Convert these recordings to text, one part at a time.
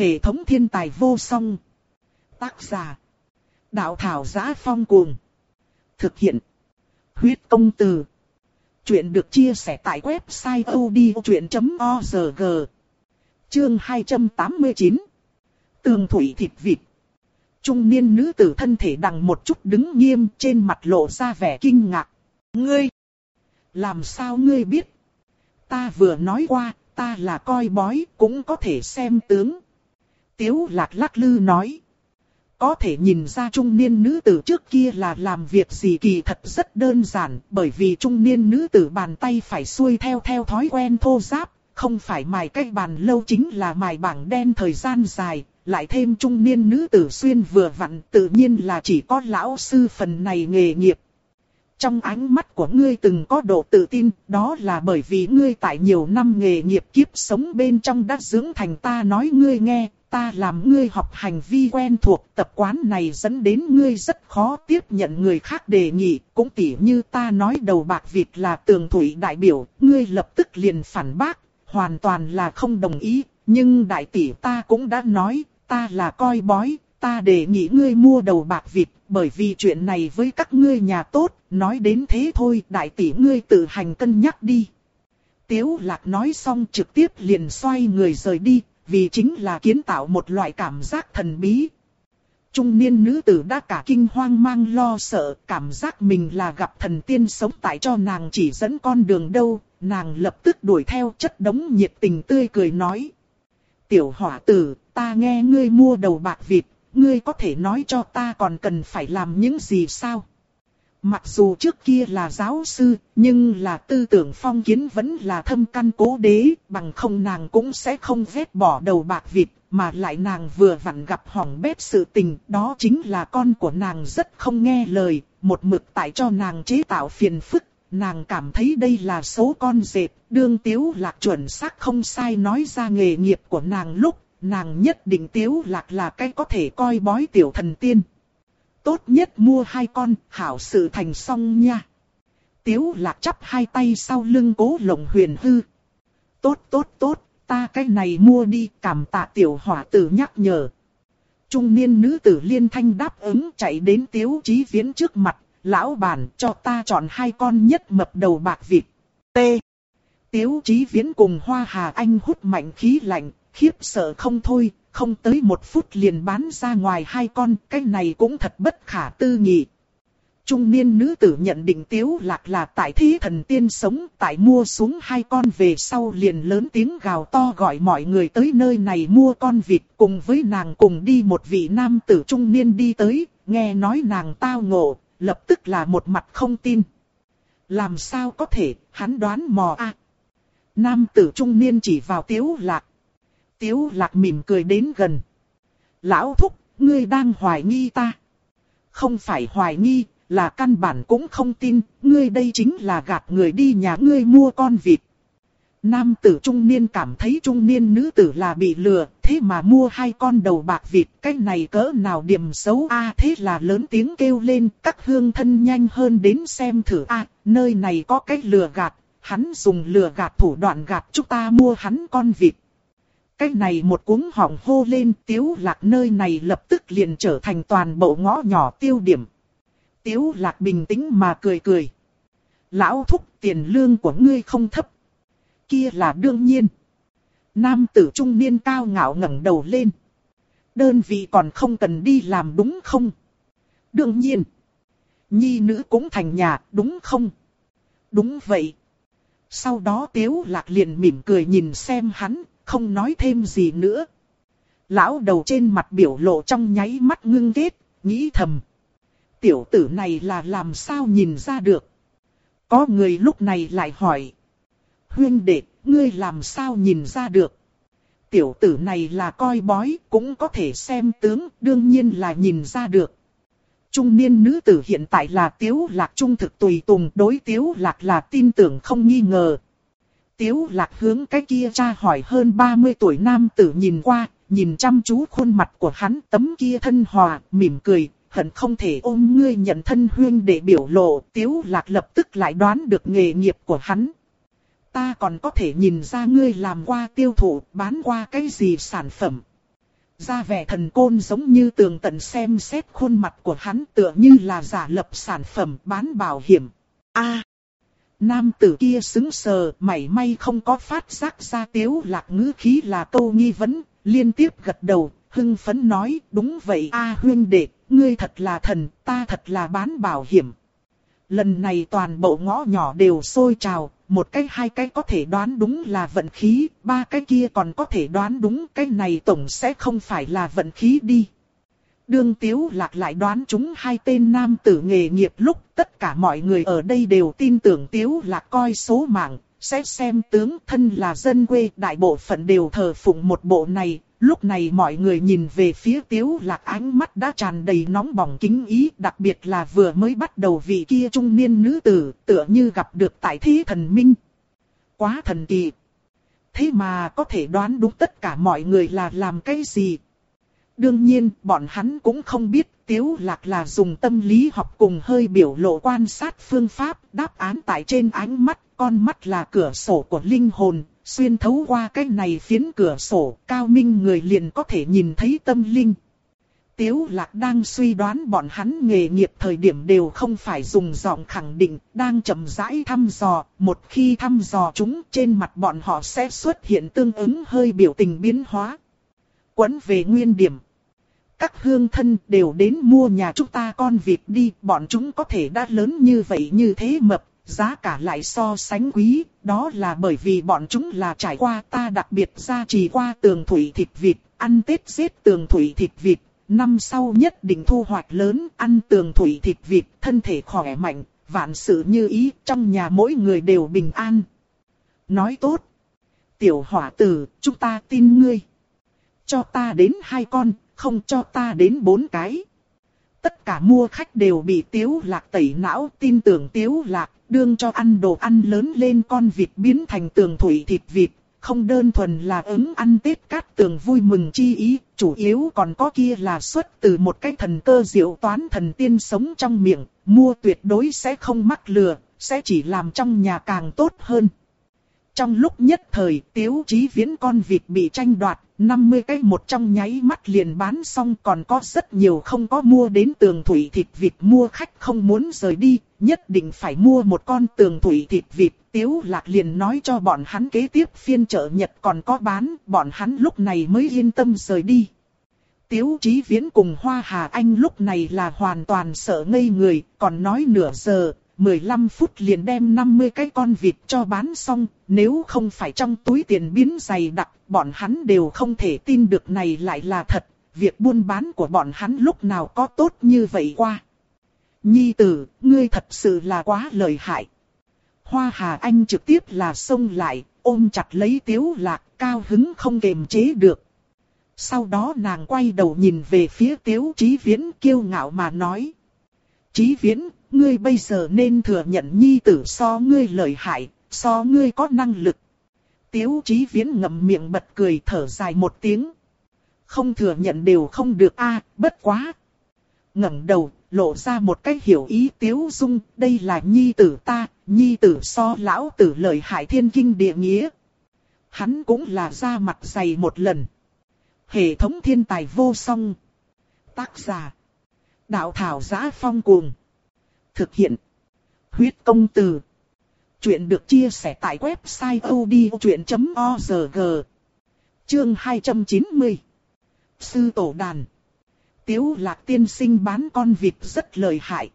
Hệ thống thiên tài vô song. Tác giả. Đạo thảo giá phong cuồng. Thực hiện. Huyết công từ. Chuyện được chia sẻ tại website odchuyện.org. Chương 289. Tường thủy thịt vịt. Trung niên nữ tử thân thể đằng một chút đứng nghiêm trên mặt lộ ra vẻ kinh ngạc. Ngươi! Làm sao ngươi biết? Ta vừa nói qua, ta là coi bói, cũng có thể xem tướng. Tiếu lạc lắc lư nói. Có thể nhìn ra trung niên nữ tử trước kia là làm việc gì kỳ thật rất đơn giản, bởi vì trung niên nữ tử bàn tay phải xuôi theo theo thói quen thô giáp, không phải mài cái bàn lâu chính là mài bảng đen thời gian dài, lại thêm trung niên nữ tử xuyên vừa vặn tự nhiên là chỉ có lão sư phần này nghề nghiệp. Trong ánh mắt của ngươi từng có độ tự tin, đó là bởi vì ngươi tại nhiều năm nghề nghiệp kiếp sống bên trong đã dưỡng thành ta nói ngươi nghe, ta làm ngươi học hành vi quen thuộc tập quán này dẫn đến ngươi rất khó tiếp nhận người khác đề nghị, cũng tỉ như ta nói đầu bạc vịt là tường thủy đại biểu, ngươi lập tức liền phản bác, hoàn toàn là không đồng ý, nhưng đại tỷ ta cũng đã nói, ta là coi bói, ta đề nghị ngươi mua đầu bạc vịt, bởi vì chuyện này với các ngươi nhà tốt, nói đến thế thôi, đại tỷ ngươi tự hành cân nhắc đi. Tiếu lạc nói xong trực tiếp liền xoay người rời đi, vì chính là kiến tạo một loại cảm giác thần bí. Trung niên nữ tử đã cả kinh hoang mang lo sợ, cảm giác mình là gặp thần tiên sống tại cho nàng chỉ dẫn con đường đâu, nàng lập tức đuổi theo chất đống nhiệt tình tươi cười nói. Tiểu hỏa tử, ta nghe ngươi mua đầu bạc vịt, ngươi có thể nói cho ta còn cần phải làm những gì sao? Mặc dù trước kia là giáo sư, nhưng là tư tưởng phong kiến vẫn là thâm căn cố đế, bằng không nàng cũng sẽ không vết bỏ đầu bạc vịt, mà lại nàng vừa vặn gặp hỏng bếp sự tình, đó chính là con của nàng rất không nghe lời, một mực tại cho nàng chế tạo phiền phức, nàng cảm thấy đây là số con dệt, đương tiếu lạc chuẩn xác không sai nói ra nghề nghiệp của nàng lúc, nàng nhất định tiếu lạc là cái có thể coi bói tiểu thần tiên. Tốt nhất mua hai con, hảo sự thành xong nha. Tiếu lạc chắp hai tay sau lưng cố lồng huyền hư. Tốt tốt tốt, ta cái này mua đi, cảm tạ tiểu hỏa tử nhắc nhở. Trung niên nữ tử liên thanh đáp ứng chạy đến tiếu chí viễn trước mặt, lão bản cho ta chọn hai con nhất mập đầu bạc vịt. T. Tiếu chí viễn cùng hoa hà anh hút mạnh khí lạnh, khiếp sợ không thôi, không tới một phút liền bán ra ngoài hai con, cái này cũng thật bất khả tư nghị. Trung niên nữ tử nhận định tiếu lạc là tại thí thần tiên sống, tại mua xuống hai con về sau liền lớn tiếng gào to gọi mọi người tới nơi này mua con vịt cùng với nàng cùng đi một vị nam tử trung niên đi tới, nghe nói nàng tao ngộ, lập tức là một mặt không tin. Làm sao có thể, hắn đoán mò a Nam tử trung niên chỉ vào tiếu lạc. Tiếu lạc mỉm cười đến gần. Lão thúc, ngươi đang hoài nghi ta. Không phải hoài nghi, là căn bản cũng không tin, ngươi đây chính là gạt người đi nhà ngươi mua con vịt. Nam tử trung niên cảm thấy trung niên nữ tử là bị lừa, thế mà mua hai con đầu bạc vịt, cái này cỡ nào điểm xấu a thế là lớn tiếng kêu lên, các hương thân nhanh hơn đến xem thử a nơi này có cái lừa gạt, hắn dùng lừa gạt thủ đoạn gạt chúng ta mua hắn con vịt. Cái này một cuống họng hô lên tiếu lạc nơi này lập tức liền trở thành toàn bộ ngõ nhỏ tiêu điểm. Tiếu lạc bình tĩnh mà cười cười. Lão thúc tiền lương của ngươi không thấp. Kia là đương nhiên. Nam tử trung niên cao ngạo ngẩng đầu lên. Đơn vị còn không cần đi làm đúng không? Đương nhiên. Nhi nữ cũng thành nhà đúng không? Đúng vậy. Sau đó tiếu lạc liền mỉm cười nhìn xem hắn, không nói thêm gì nữa. Lão đầu trên mặt biểu lộ trong nháy mắt ngưng kết, nghĩ thầm. Tiểu tử này là làm sao nhìn ra được? Có người lúc này lại hỏi. Huyên đệ, ngươi làm sao nhìn ra được? Tiểu tử này là coi bói, cũng có thể xem tướng, đương nhiên là nhìn ra được. Trung niên nữ tử hiện tại là tiếu lạc trung thực tùy tùng, đối tiếu lạc là tin tưởng không nghi ngờ. Tiếu lạc hướng cái kia cha hỏi hơn 30 tuổi nam tử nhìn qua, nhìn chăm chú khuôn mặt của hắn tấm kia thân hòa, mỉm cười, hận không thể ôm ngươi nhận thân huyên để biểu lộ, tiếu lạc lập tức lại đoán được nghề nghiệp của hắn. Ta còn có thể nhìn ra ngươi làm qua tiêu thụ, bán qua cái gì sản phẩm. ra vẻ thần côn giống như tường tận xem xét khuôn mặt của hắn tựa như là giả lập sản phẩm bán bảo hiểm. A nam tử kia xứng sờ, mảy may không có phát giác ra tiếu lạc ngữ khí là câu nghi vấn, liên tiếp gật đầu, hưng phấn nói, đúng vậy a huyên đệ, ngươi thật là thần, ta thật là bán bảo hiểm. Lần này toàn bộ ngõ nhỏ đều sôi trào, một cái hai cái có thể đoán đúng là vận khí, ba cái kia còn có thể đoán đúng cái này tổng sẽ không phải là vận khí đi. Đương Tiếu Lạc lại đoán chúng hai tên nam tử nghề nghiệp lúc tất cả mọi người ở đây đều tin tưởng Tiếu Lạc coi số mạng, sẽ xem tướng thân là dân quê đại bộ phận đều thờ phụng một bộ này, Lúc này mọi người nhìn về phía tiếu lạc ánh mắt đã tràn đầy nóng bỏng kính ý, đặc biệt là vừa mới bắt đầu vị kia trung niên nữ tử, tựa như gặp được tại thế thần minh. Quá thần kỳ. Thế mà có thể đoán đúng tất cả mọi người là làm cái gì. Đương nhiên, bọn hắn cũng không biết tiếu lạc là dùng tâm lý học cùng hơi biểu lộ quan sát phương pháp, đáp án tại trên ánh mắt, con mắt là cửa sổ của linh hồn, xuyên thấu qua cái này phiến cửa sổ, cao minh người liền có thể nhìn thấy tâm linh. Tiếu lạc đang suy đoán bọn hắn nghề nghiệp thời điểm đều không phải dùng giọng khẳng định, đang chậm rãi thăm dò, một khi thăm dò chúng trên mặt bọn họ sẽ xuất hiện tương ứng hơi biểu tình biến hóa. Quấn về nguyên điểm. Các hương thân đều đến mua nhà chúng ta con vịt đi, bọn chúng có thể đã lớn như vậy như thế mập, giá cả lại so sánh quý, đó là bởi vì bọn chúng là trải qua ta đặc biệt ra trì qua tường thủy thịt vịt, ăn Tết giết tường thủy thịt vịt, năm sau nhất định thu hoạch lớn, ăn tường thủy thịt vịt, thân thể khỏe mạnh, vạn sự như ý, trong nhà mỗi người đều bình an. Nói tốt. Tiểu hỏa tử, chúng ta tin ngươi. Cho ta đến hai con, không cho ta đến bốn cái. Tất cả mua khách đều bị tiếu lạc tẩy não tin tưởng tiếu lạc, đương cho ăn đồ ăn lớn lên con vịt biến thành tường thủy thịt vịt, không đơn thuần là ứng ăn Tết cát tường vui mừng chi ý, chủ yếu còn có kia là xuất từ một cái thần cơ diệu toán thần tiên sống trong miệng, mua tuyệt đối sẽ không mắc lừa, sẽ chỉ làm trong nhà càng tốt hơn. Trong lúc nhất thời, tiếu chí viễn con vịt bị tranh đoạt, 50 cái một trong nháy mắt liền bán xong còn có rất nhiều không có mua đến tường thủy thịt vịt mua khách không muốn rời đi, nhất định phải mua một con tường thủy thịt vịt. Tiếu lạc liền nói cho bọn hắn kế tiếp phiên chợ Nhật còn có bán, bọn hắn lúc này mới yên tâm rời đi. Tiếu Chí Viễn cùng Hoa Hà Anh lúc này là hoàn toàn sợ ngây người, còn nói nửa giờ, 15 phút liền đem 50 cái con vịt cho bán xong, nếu không phải trong túi tiền biến dày đặc, bọn hắn đều không thể tin được này lại là thật, việc buôn bán của bọn hắn lúc nào có tốt như vậy qua. Nhi tử, ngươi thật sự là quá lợi hại. Hoa Hà Anh trực tiếp là xông lại, ôm chặt lấy tiếu lạc, cao hứng không kềm chế được. Sau đó nàng quay đầu nhìn về phía tiếu chí viễn kiêu ngạo mà nói. Chí viễn, ngươi bây giờ nên thừa nhận nhi tử so ngươi lợi hại, so ngươi có năng lực. Tiếu chí viễn ngậm miệng bật cười thở dài một tiếng. Không thừa nhận đều không được a bất quá. ngẩng đầu, lộ ra một cách hiểu ý tiếu dung, đây là nhi tử ta, nhi tử so lão tử lợi hại thiên kinh địa nghĩa. Hắn cũng là ra mặt dày một lần. Hệ thống thiên tài vô song. Tác giả. Đạo thảo giá phong cuồng. Thực hiện. Huyết công từ. Chuyện được chia sẻ tại website odchuyện.org. Chương 290. Sư Tổ Đàn. Tiếu lạc tiên sinh bán con vịt rất lợi hại.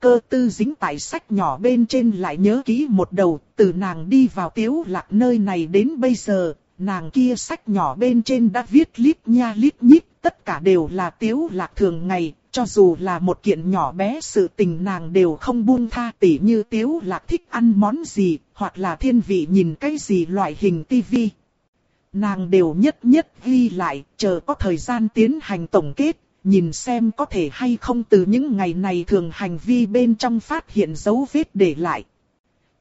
Cơ tư dính tại sách nhỏ bên trên lại nhớ kỹ một đầu, từ nàng đi vào tiếu lạc nơi này đến bây giờ, nàng kia sách nhỏ bên trên đã viết lít nha lít nhít, tất cả đều là tiếu lạc thường ngày, cho dù là một kiện nhỏ bé sự tình nàng đều không buông tha tỉ như tiếu lạc thích ăn món gì, hoặc là thiên vị nhìn cái gì loại hình tivi. Nàng đều nhất nhất ghi lại, chờ có thời gian tiến hành tổng kết, nhìn xem có thể hay không từ những ngày này thường hành vi bên trong phát hiện dấu vết để lại.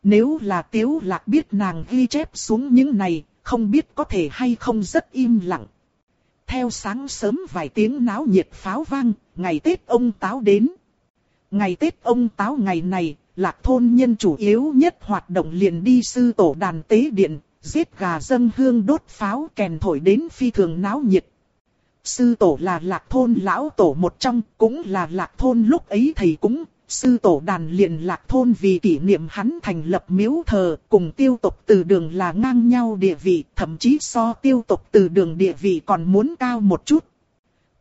Nếu là tiếu lạc biết nàng ghi chép xuống những này, không biết có thể hay không rất im lặng. Theo sáng sớm vài tiếng náo nhiệt pháo vang, ngày Tết ông Táo đến. Ngày Tết ông Táo ngày này, lạc thôn nhân chủ yếu nhất hoạt động liền đi sư tổ đàn tế điện, giết gà dân hương đốt pháo kèn thổi đến phi thường náo nhiệt. sư tổ là lạc thôn lão tổ một trong, cũng là lạc thôn lúc ấy thầy cũng, sư tổ đàn liền lạc thôn vì kỷ niệm hắn thành lập miếu thờ, cùng tiêu tộc từ đường là ngang nhau địa vị, thậm chí so tiêu tộc từ đường địa vị còn muốn cao một chút.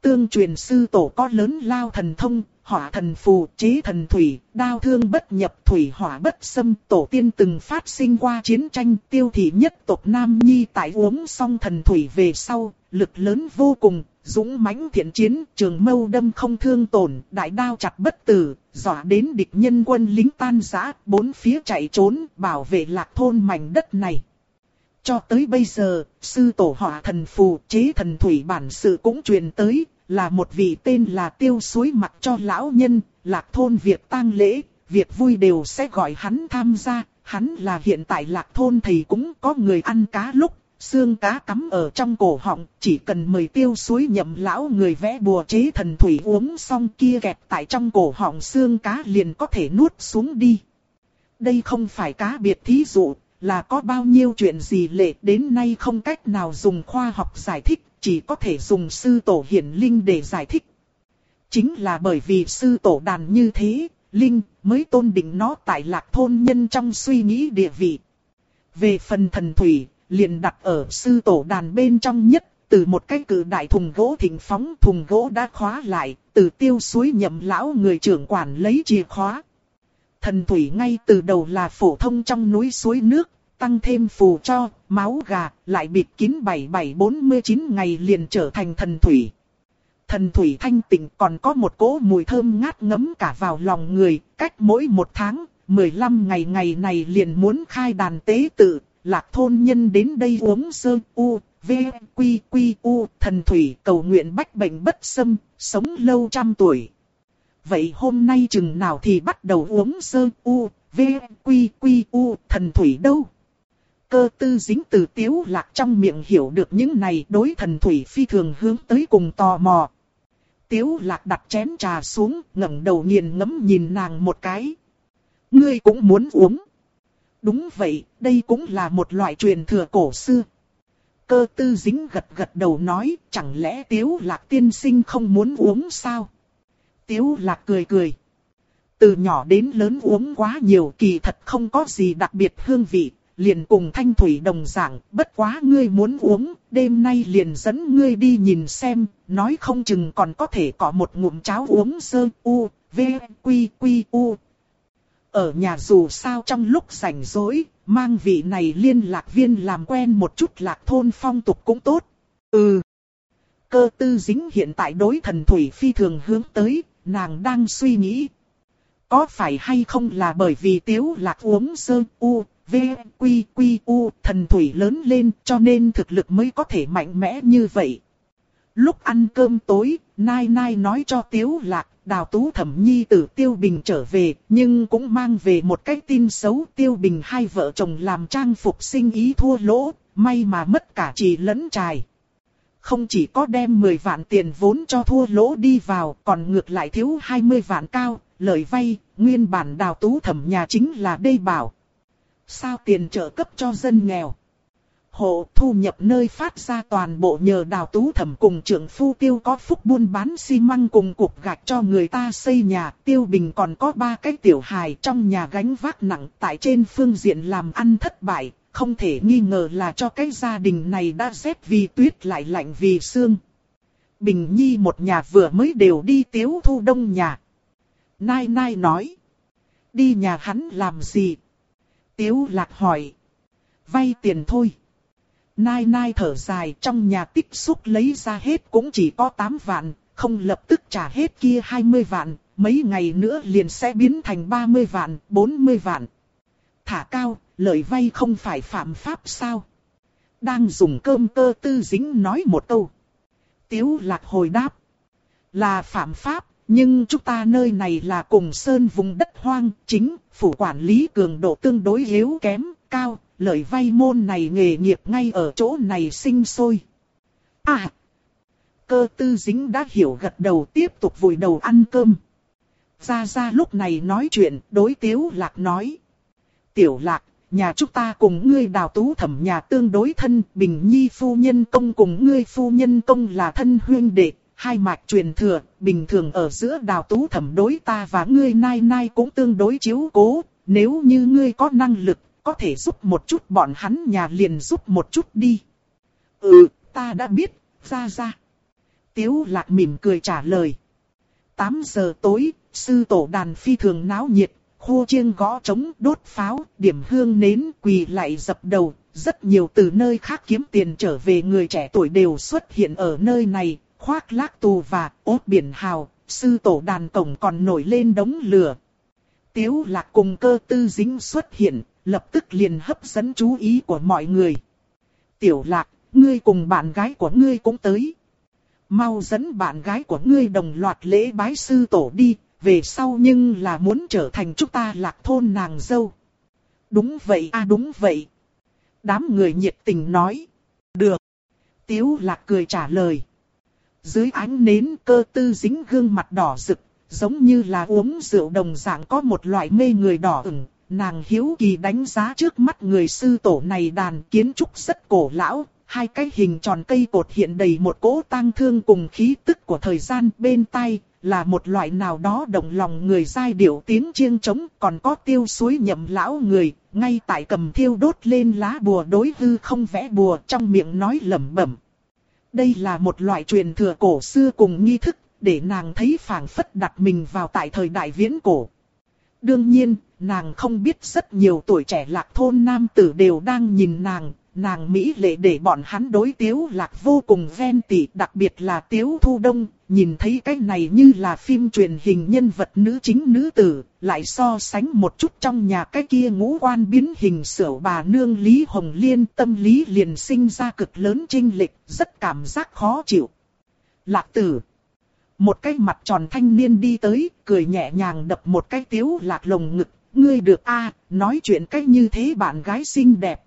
Tương truyền sư tổ có lớn lao thần thông, hỏa thần phù, chế thần thủy, đao thương bất nhập thủy hỏa bất xâm. Tổ tiên từng phát sinh qua chiến tranh tiêu thị nhất tộc Nam Nhi tại uống xong thần thủy về sau, lực lớn vô cùng, dũng mãnh thiện chiến, trường mâu đâm không thương tổn, đại đao chặt bất tử, dọa đến địch nhân quân lính tan rã, bốn phía chạy trốn, bảo vệ lạc thôn mảnh đất này. Cho tới bây giờ, sư tổ hỏa thần phù chế thần thủy bản sự cũng truyền tới, là một vị tên là tiêu suối mặt cho lão nhân, lạc thôn việc tang lễ, việc vui đều sẽ gọi hắn tham gia, hắn là hiện tại lạc thôn thì cũng có người ăn cá lúc, xương cá cắm ở trong cổ họng, chỉ cần mời tiêu suối nhậm lão người vẽ bùa chế thần thủy uống xong kia kẹp tại trong cổ họng xương cá liền có thể nuốt xuống đi. Đây không phải cá biệt thí dụ, là có bao nhiêu chuyện gì lệ đến nay không cách nào dùng khoa học giải thích, chỉ có thể dùng sư tổ hiển linh để giải thích. Chính là bởi vì sư tổ đàn như thế, linh mới tôn định nó tại lạc thôn nhân trong suy nghĩ địa vị. Về phần thần thủy, liền đặt ở sư tổ đàn bên trong nhất, từ một cái cử đại thùng gỗ thỉnh phóng thùng gỗ đã khóa lại, từ tiêu suối nhậm lão người trưởng quản lấy chìa khóa. Thần thủy ngay từ đầu là phổ thông trong núi suối nước, tăng thêm phù cho, máu gà, lại bịt kín 7749 ngày liền trở thành thần thủy. Thần thủy thanh tịnh còn có một cỗ mùi thơm ngát ngấm cả vào lòng người, cách mỗi một tháng, 15 ngày ngày này liền muốn khai đàn tế tự, lạc thôn nhân đến đây uống sơ u, v, quy quy u, thần thủy cầu nguyện bách bệnh bất xâm, sống lâu trăm tuổi. Vậy hôm nay chừng nào thì bắt đầu uống sơ u, v, quy quy u, thần thủy đâu? cơ tư dính từ tiếu lạc trong miệng hiểu được những này đối thần thủy phi thường hướng tới cùng tò mò. Tiếu lạc đặt chén trà xuống, ngẩng đầu nghiền ngẫm nhìn nàng một cái. Ngươi cũng muốn uống. Đúng vậy, đây cũng là một loại truyền thừa cổ xưa. Cơ tư dính gật gật đầu nói, chẳng lẽ tiếu lạc tiên sinh không muốn uống sao? Tiếu lạc cười cười. Từ nhỏ đến lớn uống quá nhiều kỳ thật không có gì đặc biệt hương vị, liền cùng thanh thủy đồng dạng, bất quá ngươi muốn uống, đêm nay liền dẫn ngươi đi nhìn xem, nói không chừng còn có thể có một ngụm cháo uống sơ u, v, quy quy u. Ở nhà dù sao trong lúc rảnh rỗi, mang vị này liên lạc viên làm quen một chút lạc thôn phong tục cũng tốt. Ừ. Cơ tư dính hiện tại đối thần thủy phi thường hướng tới, nàng đang suy nghĩ. Có phải hay không là bởi vì tiếu lạc uống sơ u, V, Quy, Quy, U, thần thủy lớn lên cho nên thực lực mới có thể mạnh mẽ như vậy. Lúc ăn cơm tối, Nai Nai nói cho Tiếu Lạc, đào tú thẩm nhi tử Tiêu Bình trở về, nhưng cũng mang về một cái tin xấu Tiêu Bình hai vợ chồng làm trang phục sinh ý thua lỗ, may mà mất cả chỉ lẫn trài. Không chỉ có đem 10 vạn tiền vốn cho thua lỗ đi vào, còn ngược lại thiếu 20 vạn cao, lời vay, nguyên bản đào tú thẩm nhà chính là đây bảo sao tiền trợ cấp cho dân nghèo. Hộ thu nhập nơi phát ra toàn bộ nhờ đào tú thẩm cùng trưởng phu tiêu có phúc buôn bán xi măng cùng cục gạch cho người ta xây nhà. Tiêu bình còn có ba cái tiểu hài trong nhà gánh vác nặng tại trên phương diện làm ăn thất bại. Không thể nghi ngờ là cho cái gia đình này đã rét vì tuyết lại lạnh vì sương. Bình Nhi một nhà vừa mới đều đi tiếu thu đông nhà. Nai Nai nói. Đi nhà hắn làm gì, Tiếu lạc hỏi. Vay tiền thôi. Nai nai thở dài trong nhà tích xúc lấy ra hết cũng chỉ có 8 vạn, không lập tức trả hết kia 20 vạn, mấy ngày nữa liền sẽ biến thành 30 vạn, 40 vạn. Thả cao, lời vay không phải phạm pháp sao? Đang dùng cơm cơ tư dính nói một câu. Tiếu lạc hồi đáp. Là phạm pháp, nhưng chúng ta nơi này là cùng sơn vùng đất hoang, chính, phủ quản lý cường độ tương đối yếu kém, cao, lợi vay môn này nghề nghiệp ngay ở chỗ này sinh sôi. À! Cơ tư dính đã hiểu gật đầu tiếp tục vùi đầu ăn cơm. Ra ra lúc này nói chuyện, đối tiếu lạc nói. Tiểu lạc, nhà chúng ta cùng ngươi đào tú thẩm nhà tương đối thân, bình nhi phu nhân công cùng ngươi phu nhân công là thân huyên đệ, hai mạch truyền thừa, bình thường ở giữa đào tú thẩm đối ta và ngươi nai nai cũng tương đối chiếu cố, nếu như ngươi có năng lực, có thể giúp một chút bọn hắn nhà liền giúp một chút đi. Ừ, ta đã biết, ra ra. Tiếu lạc mỉm cười trả lời. 8 giờ tối, sư tổ đàn phi thường náo nhiệt, khô chiêng gõ trống, đốt pháo, điểm hương nến, quỳ lại dập đầu. Rất nhiều từ nơi khác kiếm tiền trở về người trẻ tuổi đều xuất hiện ở nơi này, khoác lác tù và ốt biển hào, sư tổ đàn cổng còn nổi lên đống lửa. Tiếu lạc cùng cơ tư dính xuất hiện, lập tức liền hấp dẫn chú ý của mọi người. Tiểu lạc, ngươi cùng bạn gái của ngươi cũng tới. Mau dẫn bạn gái của ngươi đồng loạt lễ bái sư tổ đi, về sau nhưng là muốn trở thành chúng ta lạc thôn nàng dâu. Đúng vậy a đúng vậy. Đám người nhiệt tình nói. Được. Tiếu lạc cười trả lời. Dưới ánh nến cơ tư dính gương mặt đỏ rực, giống như là uống rượu đồng dạng có một loại mê người đỏ ửng. Nàng hiếu kỳ đánh giá trước mắt người sư tổ này đàn kiến trúc rất cổ lão, hai cái hình tròn cây cột hiện đầy một cỗ tang thương cùng khí tức của thời gian bên tai, là một loại nào đó động lòng người giai điệu tiếng chiêng trống, còn có tiêu suối nhậm lão người, ngay tại cầm thiêu đốt lên lá bùa đối hư không vẽ bùa trong miệng nói lẩm bẩm. Đây là một loại truyền thừa cổ xưa cùng nghi thức, để nàng thấy phảng phất đặt mình vào tại thời đại viễn cổ. Đương nhiên, nàng không biết rất nhiều tuổi trẻ lạc thôn nam tử đều đang nhìn nàng, nàng Mỹ lệ để bọn hắn đối tiếu lạc vô cùng ven tỉ, đặc biệt là tiếu thu đông, nhìn thấy cái này như là phim truyền hình nhân vật nữ chính nữ tử, lại so sánh một chút trong nhà cái kia ngũ quan biến hình sửa bà nương Lý Hồng Liên tâm lý liền sinh ra cực lớn trinh lịch, rất cảm giác khó chịu. Lạc tử một cái mặt tròn thanh niên đi tới, cười nhẹ nhàng đập một cái tiếu lạc lồng ngực, ngươi được a nói chuyện cách như thế bạn gái xinh đẹp.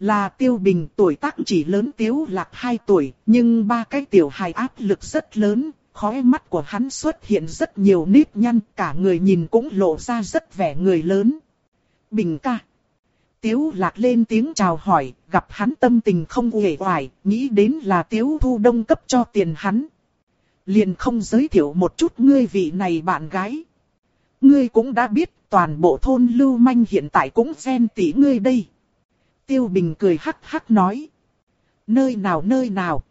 Là tiêu bình tuổi tác chỉ lớn tiếu lạc 2 tuổi, nhưng ba cái tiểu hài áp lực rất lớn, khóe mắt của hắn xuất hiện rất nhiều nếp nhăn, cả người nhìn cũng lộ ra rất vẻ người lớn. Bình ca. Tiếu lạc lên tiếng chào hỏi, gặp hắn tâm tình không uể oải, nghĩ đến là tiếu thu đông cấp cho tiền hắn. Liền không giới thiệu một chút ngươi vị này bạn gái. Ngươi cũng đã biết toàn bộ thôn lưu manh hiện tại cũng ghen tỉ ngươi đây. Tiêu Bình cười hắc hắc nói. Nơi nào nơi nào.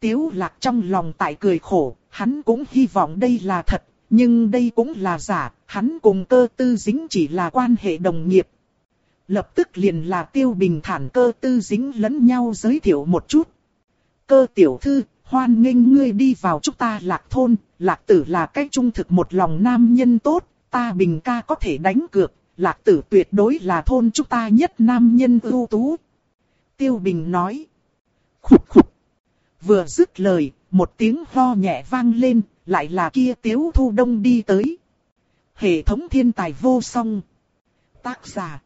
Tiếu lạc trong lòng tại cười khổ, hắn cũng hy vọng đây là thật, nhưng đây cũng là giả, hắn cùng cơ tư dính chỉ là quan hệ đồng nghiệp. Lập tức liền là tiêu bình thản cơ tư dính lẫn nhau giới thiệu một chút. Cơ tiểu thư, hoan nghênh ngươi đi vào chúng ta lạc thôn, lạc tử là cách trung thực một lòng nam nhân tốt, ta bình ca có thể đánh cược, lạc tử tuyệt đối là thôn chúng ta nhất nam nhân ưu tú. Tiêu Bình nói. Khục khục. Vừa dứt lời, một tiếng ho nhẹ vang lên, lại là kia tiếu thu đông đi tới. Hệ thống thiên tài vô song. Tác giả.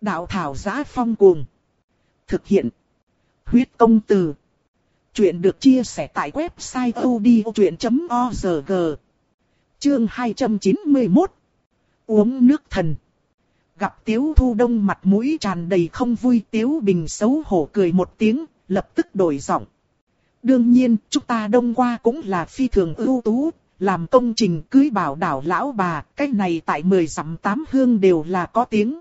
Đạo thảo giá phong cuồng. Thực hiện. Huyết công từ. Chuyện được chia sẻ tại website odchuyện.org. Chương 291. Uống nước thần. Gặp Tiếu Thu Đông mặt mũi tràn đầy không vui Tiếu Bình xấu hổ cười một tiếng, lập tức đổi giọng. Đương nhiên, chúng ta đông qua cũng là phi thường ưu tú, làm công trình cưới bảo đảo lão bà, cái này tại mười dặm tám hương đều là có tiếng.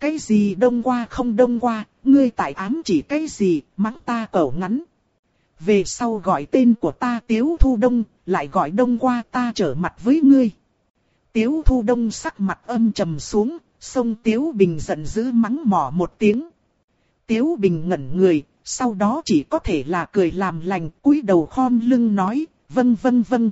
Cái gì đông qua không đông qua, ngươi tại ám chỉ cái gì, mắng ta cẩu ngắn. Về sau gọi tên của ta Tiếu Thu Đông, lại gọi đông qua ta trở mặt với ngươi. Tiếu Thu Đông sắc mặt âm trầm xuống, Sông Tiếu Bình giận dữ mắng mỏ một tiếng. Tiếu Bình ngẩn người, sau đó chỉ có thể là cười làm lành, cúi đầu khom lưng nói, vâng vâng vâng.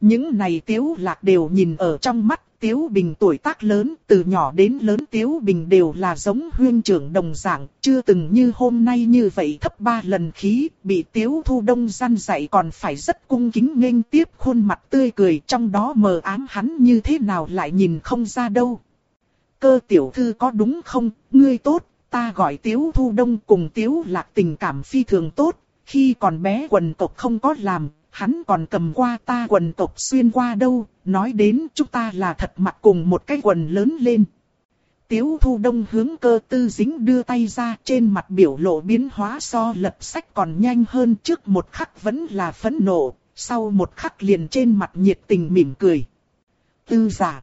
Những này Tiếu Lạc đều nhìn ở trong mắt, Tiếu Bình tuổi tác lớn, từ nhỏ đến lớn Tiếu Bình đều là giống huyên trưởng đồng dạng, chưa từng như hôm nay như vậy thấp ba lần khí, bị Tiếu Thu Đông gian dạy còn phải rất cung kính nghênh tiếp khuôn mặt tươi cười, trong đó mờ ám hắn như thế nào lại nhìn không ra đâu. Cơ tiểu thư có đúng không, ngươi tốt, ta gọi tiếu thu đông cùng tiếu lạc tình cảm phi thường tốt, khi còn bé quần tộc không có làm, hắn còn cầm qua ta quần tộc xuyên qua đâu, nói đến chúng ta là thật mặt cùng một cái quần lớn lên. Tiếu Thu Đông hướng cơ tư dính đưa tay ra trên mặt biểu lộ biến hóa so lật sách còn nhanh hơn trước một khắc vẫn là phẫn nộ, sau một khắc liền trên mặt nhiệt tình mỉm cười. Tư giả.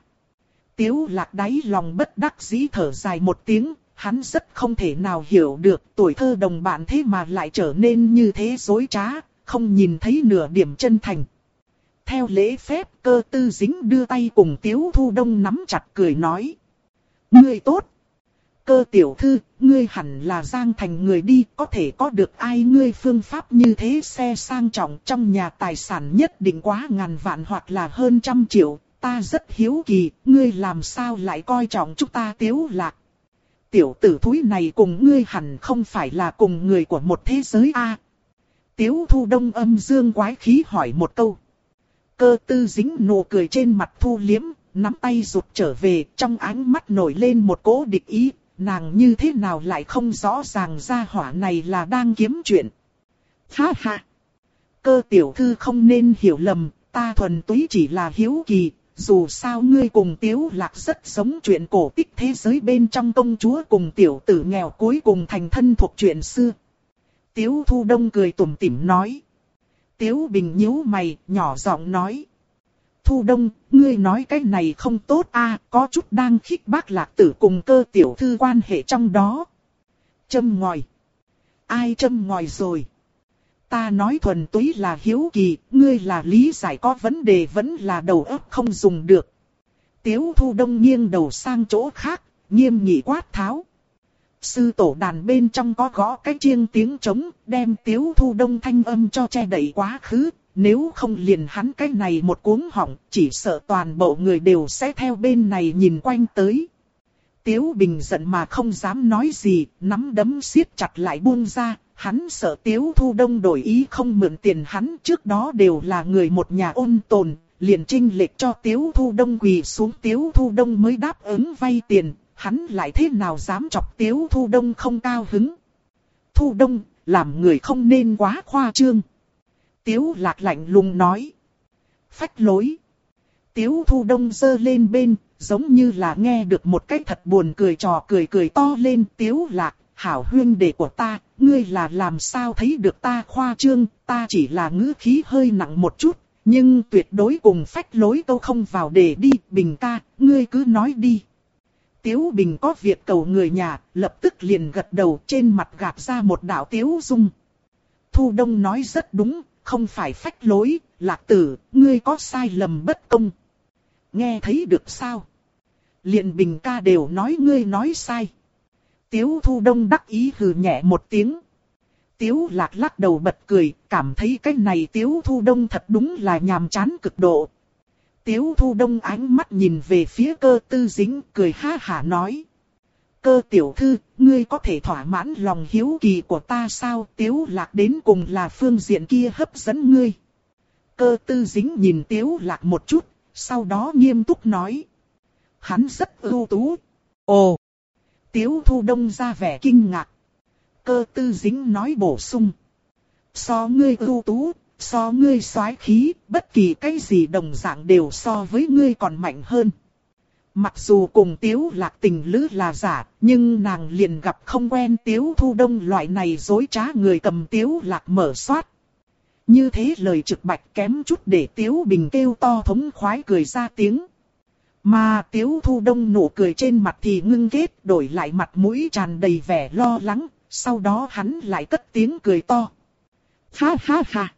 Tiếu lạc đáy lòng bất đắc dĩ thở dài một tiếng, hắn rất không thể nào hiểu được tuổi thơ đồng bạn thế mà lại trở nên như thế dối trá, không nhìn thấy nửa điểm chân thành. Theo lễ phép cơ tư dính đưa tay cùng Tiếu Thu Đông nắm chặt cười nói. Ngươi tốt. Cơ tiểu thư, ngươi hẳn là giang thành người đi, có thể có được ai ngươi phương pháp như thế xe sang trọng trong nhà tài sản nhất định quá ngàn vạn hoặc là hơn trăm triệu, ta rất hiếu kỳ, ngươi làm sao lại coi trọng chúng ta tiếu lạc. Tiểu tử thúi này cùng ngươi hẳn không phải là cùng người của một thế giới a. Tiếu thu đông âm dương quái khí hỏi một câu. Cơ tư dính nụ cười trên mặt thu liếm, nắm tay rụt trở về, trong ánh mắt nổi lên một cố địch ý, nàng như thế nào lại không rõ ràng ra hỏa này là đang kiếm chuyện. Ha ha! Cơ tiểu thư không nên hiểu lầm, ta thuần túy chỉ là hiếu kỳ, dù sao ngươi cùng tiếu lạc rất giống chuyện cổ tích thế giới bên trong công chúa cùng tiểu tử nghèo cuối cùng thành thân thuộc chuyện xưa. Tiếu thu đông cười tủm tỉm nói. Tiếu bình nhíu mày, nhỏ giọng nói. Thu đông, ngươi nói cái này không tốt a có chút đang khích bác lạc tử cùng cơ tiểu thư quan hệ trong đó. Châm ngòi. Ai châm ngòi rồi? Ta nói thuần túy là hiếu kỳ, ngươi là lý giải có vấn đề vẫn là đầu óc không dùng được. Tiếu thu đông nghiêng đầu sang chỗ khác, nghiêm nghị quát tháo. Sư tổ đàn bên trong có gõ cái chiêng tiếng trống, đem tiếu thu đông thanh âm cho che đậy quá khứ, nếu không liền hắn cái này một cuống họng, chỉ sợ toàn bộ người đều sẽ theo bên này nhìn quanh tới. Tiếu Bình giận mà không dám nói gì, nắm đấm siết chặt lại buông ra, hắn sợ Tiếu Thu Đông đổi ý không mượn tiền hắn trước đó đều là người một nhà ôn tồn, liền trinh lệch cho Tiếu Thu Đông quỳ xuống Tiếu Thu Đông mới đáp ứng vay tiền, hắn lại thế nào dám chọc Tiếu Thu Đông không cao hứng. Thu Đông, làm người không nên quá khoa trương. Tiếu lạc lạnh lùng nói. Phách lối. Tiếu thu đông dơ lên bên, giống như là nghe được một cái thật buồn cười trò cười cười to lên. Tiếu lạc, hảo huyên đệ của ta, ngươi là làm sao thấy được ta khoa trương, ta chỉ là ngữ khí hơi nặng một chút, nhưng tuyệt đối cùng phách lối câu không vào để đi, bình ca, ngươi cứ nói đi. Tiếu Bình có việc cầu người nhà, lập tức liền gật đầu trên mặt gạt ra một đạo tiếu dung. Thu Đông nói rất đúng, không phải phách lối, lạc tử, ngươi có sai lầm bất công. Nghe thấy được sao? Liên bình ca đều nói ngươi nói sai. Tiếu thu đông đắc ý hừ nhẹ một tiếng. Tiếu lạc lắc đầu bật cười, cảm thấy cái này tiếu thu đông thật đúng là nhàm chán cực độ. Tiếu thu đông ánh mắt nhìn về phía cơ tư dính, cười ha hả nói cơ tiểu thư, ngươi có thể thỏa mãn lòng hiếu kỳ của ta sao? Tiếu lạc đến cùng là phương diện kia hấp dẫn ngươi. Cơ tư dính nhìn tiếu lạc một chút, sau đó nghiêm túc nói. Hắn rất ưu tú. Ồ! Tiếu thu đông ra vẻ kinh ngạc. Cơ tư dính nói bổ sung. So ngươi ưu tú, so ngươi soái khí, bất kỳ cái gì đồng dạng đều so với ngươi còn mạnh hơn. Mặc dù cùng tiếu lạc tình lữ là giả, nhưng nàng liền gặp không quen tiếu thu đông loại này dối trá người cầm tiếu lạc mở soát. Như thế lời trực bạch kém chút để tiếu bình kêu to thống khoái cười ra tiếng. Mà tiếu thu đông nụ cười trên mặt thì ngưng kết đổi lại mặt mũi tràn đầy vẻ lo lắng, sau đó hắn lại cất tiếng cười to. Ha ha ha!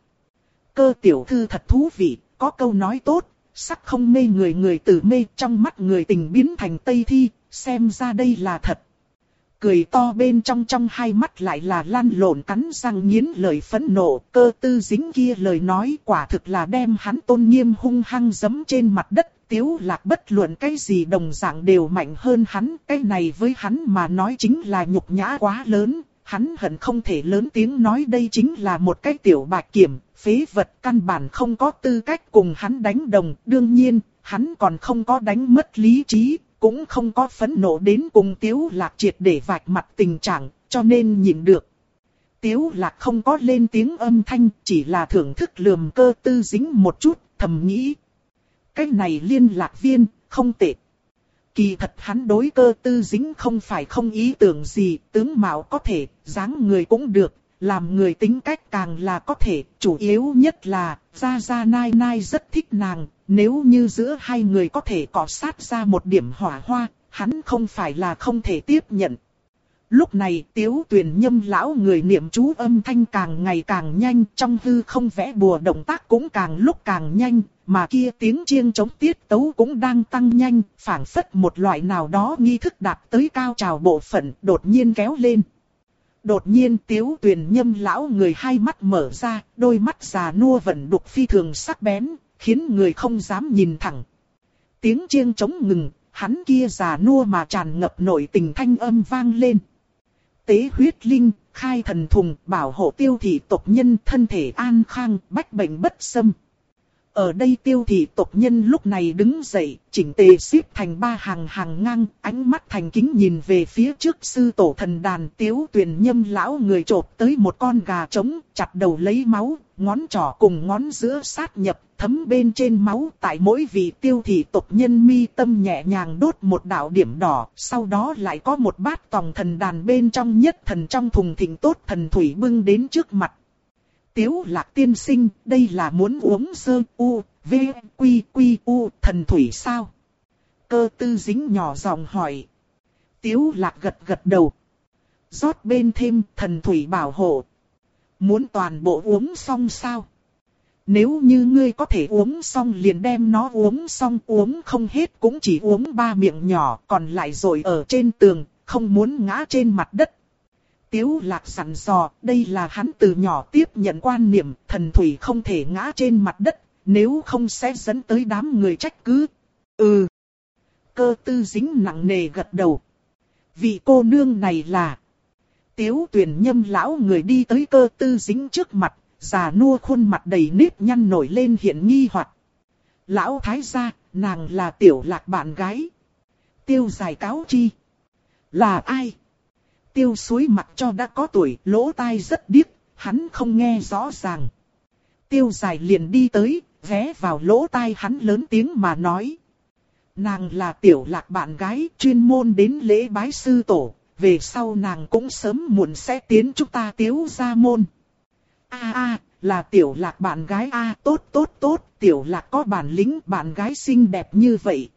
Cơ tiểu thư thật thú vị, có câu nói tốt, sắc không mê người người tử mê trong mắt người tình biến thành tây thi, xem ra đây là thật. Cười to bên trong trong hai mắt lại là lăn lộn cắn răng nghiến lời phẫn nộ, cơ tư dính kia lời nói quả thực là đem hắn tôn nghiêm hung hăng giấm trên mặt đất, tiếu lạc bất luận cái gì đồng dạng đều mạnh hơn hắn, cái này với hắn mà nói chính là nhục nhã quá lớn, hắn hận không thể lớn tiếng nói đây chính là một cái tiểu bạc kiểm, phế vật căn bản không có tư cách cùng hắn đánh đồng. Đương nhiên, hắn còn không có đánh mất lý trí, cũng không có phẫn nộ đến cùng tiếu lạc triệt để vạch mặt tình trạng, cho nên nhìn được. Tiếu lạc không có lên tiếng âm thanh, chỉ là thưởng thức lườm cơ tư dính một chút, thầm nghĩ. Cái này liên lạc viên, không tệ. kỳ thật hắn đối cơ tư dính không phải không ý tưởng gì, tướng mạo có thể, dáng người cũng được, làm người tính cách càng là có thể, chủ yếu nhất là, Gia Gia Nai Nai rất thích nàng, nếu như giữa hai người có thể cọ sát ra một điểm hỏa hoa, hắn không phải là không thể tiếp nhận. Lúc này tiếu tuyển nhâm lão người niệm chú âm thanh càng ngày càng nhanh, trong hư không vẽ bùa động tác cũng càng lúc càng nhanh, mà kia tiếng chiêng chống tiết tấu cũng đang tăng nhanh, phảng phất một loại nào đó nghi thức đạt tới cao trào bộ phận đột nhiên kéo lên. Đột nhiên tiếu tuyển nhâm lão người hai mắt mở ra, đôi mắt già nua vẫn đục phi thường sắc bén, khiến người không dám nhìn thẳng. Tiếng chiêng chống ngừng, hắn kia già nua mà tràn ngập nội tình thanh âm vang lên. Tế huyết linh, khai thần thùng, bảo hộ tiêu thị tộc nhân thân thể an khang, bách bệnh bất xâm. Ở đây tiêu thị tộc nhân lúc này đứng dậy, chỉnh tề xếp thành ba hàng hàng ngang, ánh mắt thành kính nhìn về phía trước sư tổ thần đàn tiếu tuyển nhâm lão người trộp tới một con gà trống, chặt đầu lấy máu, ngón trỏ cùng ngón giữa sát nhập, thấm bên trên máu tại mỗi vị tiêu thị tộc nhân mi tâm nhẹ nhàng đốt một đạo điểm đỏ, sau đó lại có một bát tòng thần đàn bên trong nhất thần trong thùng thịnh tốt thần thủy bưng đến trước mặt. Tiếu lạc tiên sinh, đây là muốn uống sơ u, v, quy quy u, thần thủy sao? Cơ tư dính nhỏ giọng hỏi. Tiếu lạc gật gật đầu. rót bên thêm thần thủy bảo hộ. Muốn toàn bộ uống xong sao? Nếu như ngươi có thể uống xong liền đem nó uống xong uống không hết cũng chỉ uống ba miệng nhỏ còn lại rồi ở trên tường, không muốn ngã trên mặt đất. Tiếu lạc sẵn dò, đây là hắn từ nhỏ tiếp nhận quan niệm, thần thủy không thể ngã trên mặt đất, nếu không sẽ dẫn tới đám người trách cứ. Ừ. Cơ tư dính nặng nề gật đầu. Vị cô nương này là... Tiếu tuyển nhâm lão người đi tới cơ tư dính trước mặt, già nua khuôn mặt đầy nếp nhăn nổi lên hiện nghi hoặc. Lão thái gia, nàng là tiểu lạc bạn gái. Tiêu giải cáo chi. Là ai? Tiêu suối mặt cho đã có tuổi, lỗ tai rất điếc, hắn không nghe rõ ràng. Tiêu dài liền đi tới, ghé vào lỗ tai hắn lớn tiếng mà nói. Nàng là tiểu lạc bạn gái, chuyên môn đến lễ bái sư tổ, về sau nàng cũng sớm muộn sẽ tiến chúng ta tiếu ra môn. A a, là tiểu lạc bạn gái a, tốt tốt tốt, tiểu lạc có bản lĩnh, bạn gái xinh đẹp như vậy,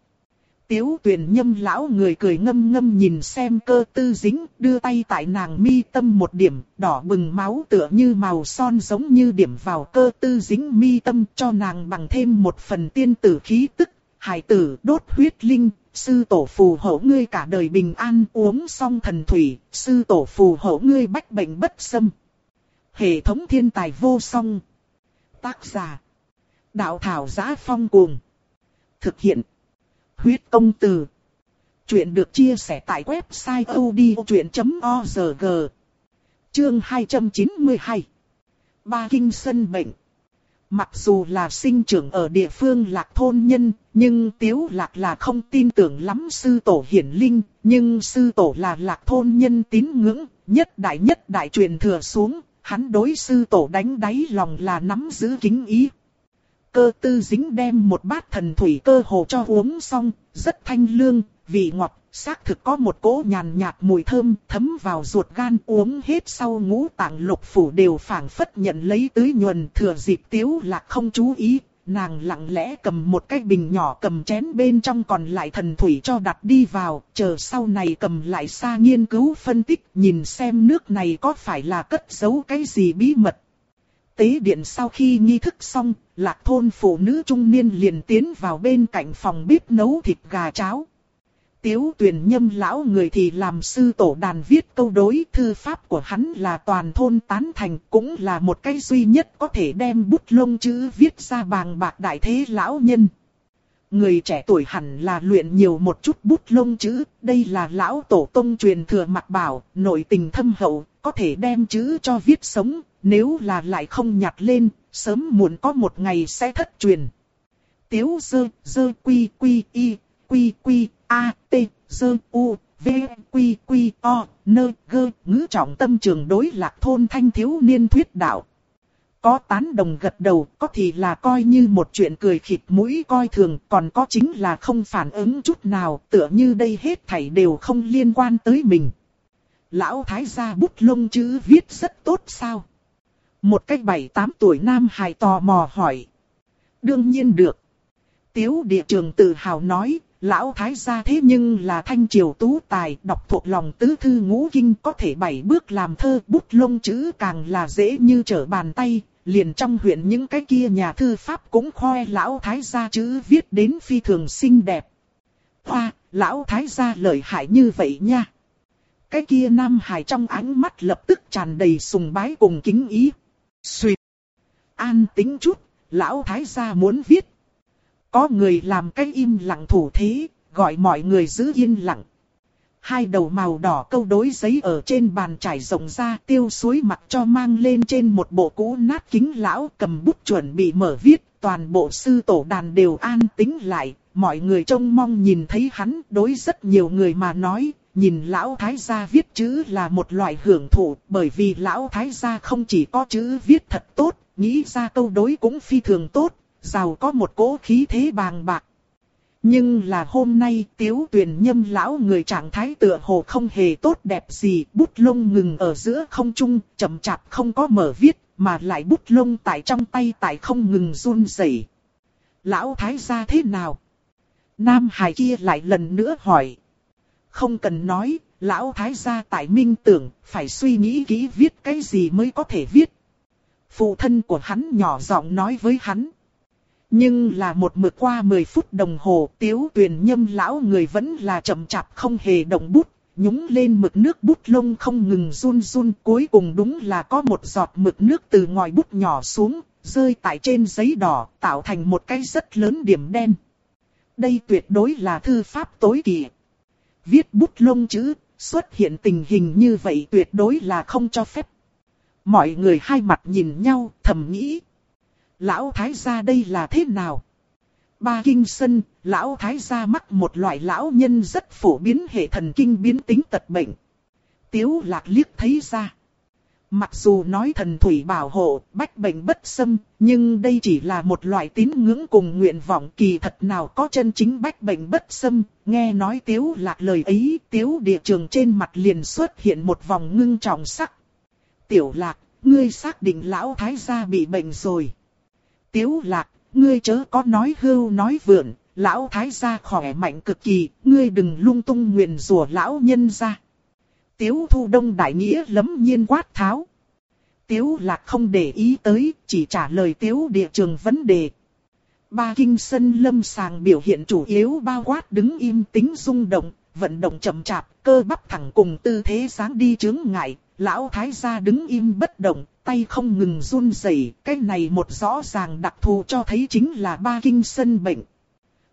Tiếu tuyển nhâm lão người cười ngâm ngâm nhìn xem cơ tư dính, đưa tay tại nàng mi tâm một điểm, đỏ bừng máu tựa như màu son giống như điểm vào cơ tư dính mi tâm cho nàng bằng thêm một phần tiên tử khí tức, hải tử đốt huyết linh, sư tổ phù hộ ngươi cả đời bình an uống xong thần thủy, sư tổ phù hộ ngươi bách bệnh bất xâm. Hệ thống thiên tài vô song. Tác giả. Đạo thảo giá phong cuồng. Thực hiện huyết công từ. Chuyện được chia sẻ tại website odchuyện.org. Chương 292. Ba Kinh Sân Bệnh. Mặc dù là sinh trưởng ở địa phương lạc thôn nhân, nhưng tiếu lạc là không tin tưởng lắm sư tổ hiển linh, nhưng sư tổ là lạc thôn nhân tín ngưỡng, nhất đại nhất đại truyền thừa xuống, hắn đối sư tổ đánh đáy lòng là nắm giữ kính ý cơ tư dính đem một bát thần thủy cơ hồ cho uống xong, rất thanh lương, vị ngọt, xác thực có một cỗ nhàn nhạt mùi thơm thấm vào ruột gan uống hết sau ngũ tạng lục phủ đều phảng phất nhận lấy tưới nhuần thừa dịp tiếu lạc không chú ý. Nàng lặng lẽ cầm một cái bình nhỏ cầm chén bên trong còn lại thần thủy cho đặt đi vào, chờ sau này cầm lại xa nghiên cứu phân tích nhìn xem nước này có phải là cất giấu cái gì bí mật. Tế điện sau khi nghi thức xong, lạc thôn phụ nữ trung niên liền tiến vào bên cạnh phòng bếp nấu thịt gà cháo. Tiếu tuyển nhâm lão người thì làm sư tổ đàn viết câu đối thư pháp của hắn là toàn thôn tán thành cũng là một cái duy nhất có thể đem bút lông chữ viết ra bàng bạc đại thế lão nhân. Người trẻ tuổi hẳn là luyện nhiều một chút bút lông chữ, đây là lão tổ tông truyền thừa mặt bảo, nội tình thâm hậu, có thể đem chữ cho viết sống, nếu là lại không nhặt lên, sớm muộn có một ngày sẽ thất truyền. Tiếu dơ, dơ quy quy y, quy quy a, t, dơ u, v, quy quy o, nơ, gơ, ngữ trọng tâm trường đối lạc thôn thanh thiếu niên thuyết đạo có tán đồng gật đầu, có thì là coi như một chuyện cười khịt mũi coi thường, còn có chính là không phản ứng chút nào, tựa như đây hết thảy đều không liên quan tới mình. Lão thái gia bút lông chữ viết rất tốt sao? Một cách bảy tám tuổi nam hài tò mò hỏi. Đương nhiên được. Tiếu địa trường tự hào nói, lão thái gia thế nhưng là thanh triều tú tài, đọc thuộc lòng tứ thư ngũ kinh có thể bảy bước làm thơ, bút lông chữ càng là dễ như trở bàn tay, liền trong huyện những cái kia nhà thư pháp cũng khoe lão thái gia chữ viết đến phi thường xinh đẹp. Hoa, lão thái gia lợi hại như vậy nha. Cái kia nam hải trong ánh mắt lập tức tràn đầy sùng bái cùng kính ý. Xuyệt. An tính chút, lão thái gia muốn viết. Có người làm cái im lặng thủ thế, gọi mọi người giữ yên lặng. Hai đầu màu đỏ câu đối giấy ở trên bàn trải rộng ra tiêu suối mặt cho mang lên trên một bộ cũ nát kính lão cầm bút chuẩn bị mở viết. Toàn bộ sư tổ đàn đều an tính lại, mọi người trông mong nhìn thấy hắn đối rất nhiều người mà nói, nhìn lão thái gia viết chữ là một loại hưởng thụ, bởi vì lão thái gia không chỉ có chữ viết thật tốt, nghĩ ra câu đối cũng phi thường tốt, giàu có một cỗ khí thế bàng bạc. Nhưng là hôm nay tiếu tuyển nhâm lão người trạng thái tựa hồ không hề tốt đẹp gì, bút lông ngừng ở giữa không trung, chậm chạp không có mở viết, mà lại bút lông tại trong tay tại không ngừng run rẩy. Lão thái gia thế nào? Nam hài kia lại lần nữa hỏi. Không cần nói, lão thái gia tại minh tưởng, phải suy nghĩ kỹ viết cái gì mới có thể viết. Phụ thân của hắn nhỏ giọng nói với hắn. Nhưng là một mực qua 10 phút đồng hồ, tiếu tuyền nhâm lão người vẫn là chậm chạp không hề động bút, nhúng lên mực nước bút lông không ngừng run run. Cuối cùng đúng là có một giọt mực nước từ ngòi bút nhỏ xuống, rơi tại trên giấy đỏ, tạo thành một cái rất lớn điểm đen. Đây tuyệt đối là thư pháp tối kỵ viết bút lông chữ, xuất hiện tình hình như vậy tuyệt đối là không cho phép. Mọi người hai mặt nhìn nhau, thầm nghĩ. Lão thái gia đây là thế nào? Ba kinh sân, lão thái gia mắc một loại lão nhân rất phổ biến hệ thần kinh biến tính tật bệnh. Tiếu lạc liếc thấy ra. Mặc dù nói thần thủy bảo hộ, bách bệnh bất xâm, nhưng đây chỉ là một loại tín ngưỡng cùng nguyện vọng kỳ thật nào có chân chính bách bệnh bất xâm. Nghe nói tiếu lạc lời ấy, tiếu địa trường trên mặt liền xuất hiện một vòng ngưng trọng sắc. Tiểu lạc, ngươi xác định lão thái gia bị bệnh rồi. Tiếu lạc, ngươi chớ có nói hưu nói vượn, lão thái gia khỏe mạnh cực kỳ, ngươi đừng lung tung nguyện rủa lão nhân ra. Tiếu thu đông đại nghĩa lấm nhiên quát tháo. Tiếu lạc không để ý tới, chỉ trả lời tiếu địa trường vấn đề. Ba kinh sân lâm sàng biểu hiện chủ yếu bao quát đứng im tính rung động, vận động chậm chạp, cơ bắp thẳng cùng tư thế sáng đi chướng ngại. Lão thái gia đứng im bất động, tay không ngừng run rẩy, cái này một rõ ràng đặc thù cho thấy chính là ba kinh sân bệnh.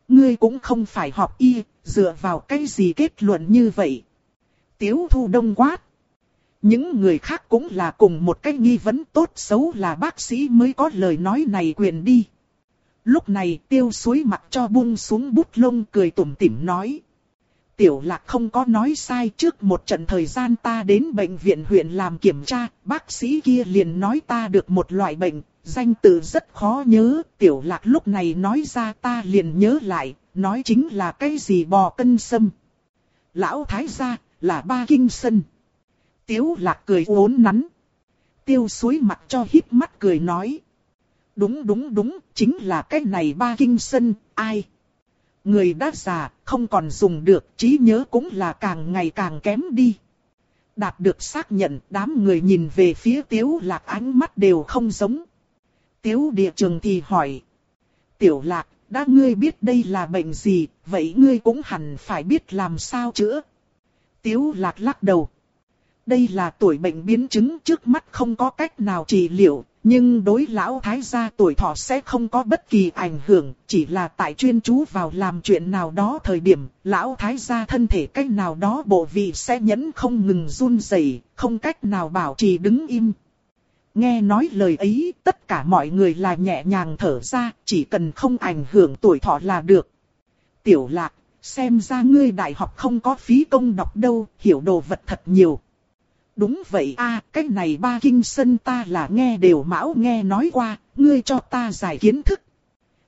Ngươi cũng không phải học y, dựa vào cái gì kết luận như vậy, Tiếu Thu Đông quát. Những người khác cũng là cùng một cái nghi vấn tốt xấu là bác sĩ mới có lời nói này quyền đi. Lúc này tiêu suối mặt cho buông xuống bút lông cười tủm tỉm nói. Tiểu lạc không có nói sai trước một trận thời gian ta đến bệnh viện huyện làm kiểm tra, bác sĩ kia liền nói ta được một loại bệnh, danh từ rất khó nhớ, tiểu lạc lúc này nói ra ta liền nhớ lại, nói chính là cái gì bò cân sâm. Lão thái gia, là ba kinh sân. Tiếu lạc cười uốn nắn. Tiêu suối mặt cho híp mắt cười nói. Đúng đúng đúng, chính là cái này ba kinh sân, ai? Người đã già, không còn dùng được, trí nhớ cũng là càng ngày càng kém đi. Đạt được xác nhận, đám người nhìn về phía tiếu lạc ánh mắt đều không giống. Tiếu địa trường thì hỏi. Tiểu lạc, đã ngươi biết đây là bệnh gì, vậy ngươi cũng hẳn phải biết làm sao chữa. Tiếu lạc lắc đầu. Đây là tuổi bệnh biến chứng trước mắt không có cách nào trị liệu, nhưng đối lão thái gia tuổi thọ sẽ không có bất kỳ ảnh hưởng, chỉ là tại chuyên chú vào làm chuyện nào đó thời điểm, lão thái gia thân thể cách nào đó bộ vị sẽ nhẫn không ngừng run rẩy, không cách nào bảo trì đứng im. Nghe nói lời ấy, tất cả mọi người là nhẹ nhàng thở ra, chỉ cần không ảnh hưởng tuổi thọ là được. Tiểu lạc, xem ra ngươi đại học không có phí công đọc đâu, hiểu đồ vật thật nhiều. Đúng vậy a, cái này ba kinh sân ta là nghe đều mão nghe nói qua, ngươi cho ta giải kiến thức.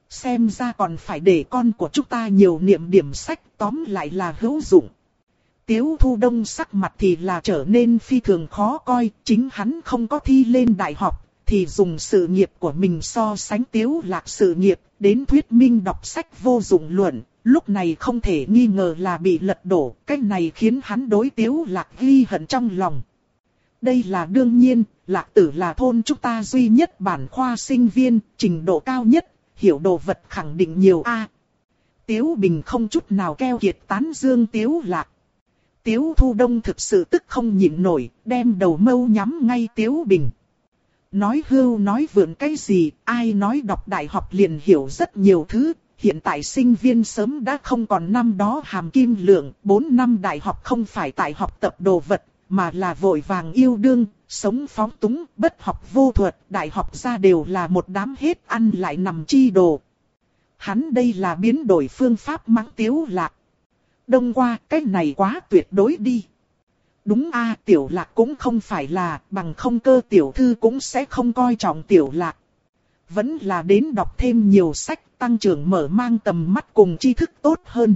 Xem ra còn phải để con của chúng ta nhiều niệm điểm sách tóm lại là hữu dụng. Tiếu thu đông sắc mặt thì là trở nên phi thường khó coi, chính hắn không có thi lên đại học, thì dùng sự nghiệp của mình so sánh tiếu lạc sự nghiệp, đến thuyết minh đọc sách vô dụng luận, lúc này không thể nghi ngờ là bị lật đổ, cái này khiến hắn đối tiếu lạc ghi hận trong lòng. Đây là đương nhiên, lạc tử là thôn chúng ta duy nhất bản khoa sinh viên, trình độ cao nhất, hiểu đồ vật khẳng định nhiều a. Tiếu Bình không chút nào keo kiệt tán dương Tiếu Lạc. Tiếu Thu Đông thực sự tức không nhịn nổi, đem đầu mâu nhắm ngay Tiếu Bình. Nói hưu nói vượn cái gì, ai nói đọc đại học liền hiểu rất nhiều thứ, hiện tại sinh viên sớm đã không còn năm đó hàm kim lượng, 4 năm đại học không phải tại học tập đồ vật, mà là vội vàng yêu đương, sống phóng túng, bất học vô thuật, đại học ra đều là một đám hết ăn lại nằm chi đồ. Hắn đây là biến đổi phương pháp mắng tiếu lạc. Đông qua, cái này quá tuyệt đối đi. Đúng a tiểu lạc cũng không phải là, bằng không cơ tiểu thư cũng sẽ không coi trọng tiểu lạc. Vẫn là đến đọc thêm nhiều sách, tăng trưởng mở mang tầm mắt cùng tri thức tốt hơn.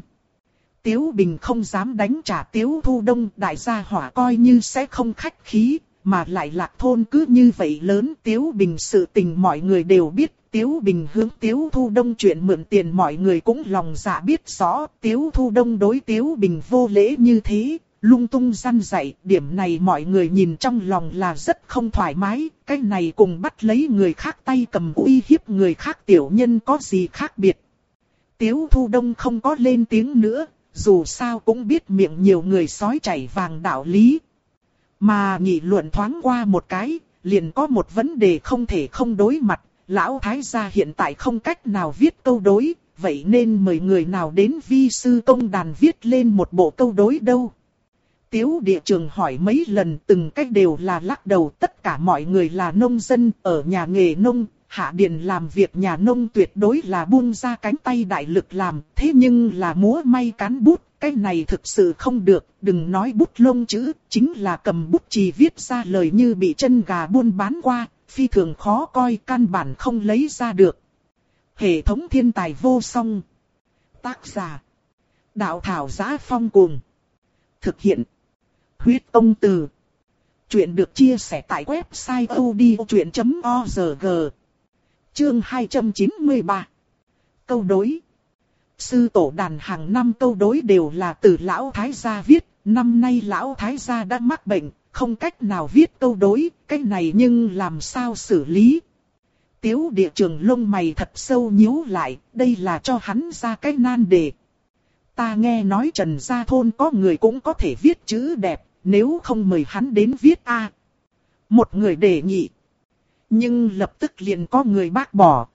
Tiếu Bình không dám đánh trả Tiếu Thu Đông đại gia hỏa coi như sẽ không khách khí, mà lại lạc thôn cứ như vậy lớn Tiếu Bình sự tình mọi người đều biết. Tiếu Bình hướng Tiếu Thu Đông chuyện mượn tiền mọi người cũng lòng dạ biết rõ. Tiếu Thu Đông đối Tiếu Bình vô lễ như thế, lung tung răn dạy. Điểm này mọi người nhìn trong lòng là rất không thoải mái. Cái này cùng bắt lấy người khác tay cầm uy hiếp người khác tiểu nhân có gì khác biệt. Tiếu Thu Đông không có lên tiếng nữa, dù sao cũng biết miệng nhiều người sói chảy vàng đạo lý. Mà nghị luận thoáng qua một cái, liền có một vấn đề không thể không đối mặt, lão thái gia hiện tại không cách nào viết câu đối, vậy nên mời người nào đến vi sư công đàn viết lên một bộ câu đối đâu. Tiếu địa trường hỏi mấy lần từng cách đều là lắc đầu tất cả mọi người là nông dân ở nhà nghề nông, Hạ Điền làm việc nhà nông tuyệt đối là buông ra cánh tay đại lực làm, thế nhưng là múa may cán bút, cái này thực sự không được, đừng nói bút lông chữ, chính là cầm bút chì viết ra lời như bị chân gà buôn bán qua, phi thường khó coi, căn bản không lấy ra được. Hệ thống thiên tài vô song. Tác giả. Đạo thảo giá phong cuồng. Thực hiện. Huyết công từ. Chuyện được chia sẻ tại website odchuyện.org. Chương 293 Câu đối Sư tổ đàn hàng năm câu đối đều là từ lão thái gia viết, năm nay lão thái gia đã mắc bệnh, không cách nào viết câu đối, cái này nhưng làm sao xử lý. Tiếu địa trường lông mày thật sâu nhíu lại, đây là cho hắn ra cái nan đề. Ta nghe nói Trần Gia Thôn có người cũng có thể viết chữ đẹp, nếu không mời hắn đến viết A. Một người đề nghị. Nhưng lập tức liền có người bác bỏ.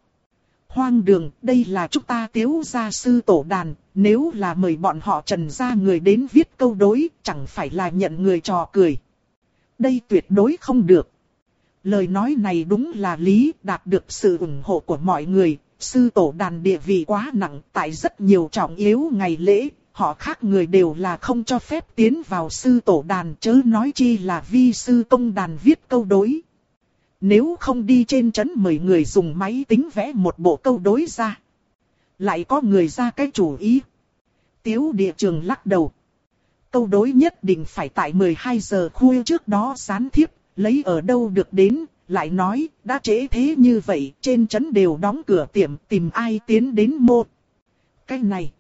Hoang đường, đây là chúng ta tiếu gia sư tổ đàn, nếu là mời bọn họ trần ra người đến viết câu đối, chẳng phải là nhận người trò cười. Đây tuyệt đối không được. Lời nói này đúng là lý, đạt được sự ủng hộ của mọi người, sư tổ đàn địa vị quá nặng, tại rất nhiều trọng yếu ngày lễ, họ khác người đều là không cho phép tiến vào sư tổ đàn chớ nói chi là vi sư công đàn viết câu đối. Nếu không đi trên chấn mời người dùng máy tính vẽ một bộ câu đối ra. Lại có người ra cái chủ ý. Tiếu địa trường lắc đầu. Câu đối nhất định phải tại 12 giờ khuya trước đó sán thiếp, lấy ở đâu được đến, lại nói, đã trễ thế như vậy, trên chấn đều đóng cửa tiệm, tìm ai tiến đến một. Cái này,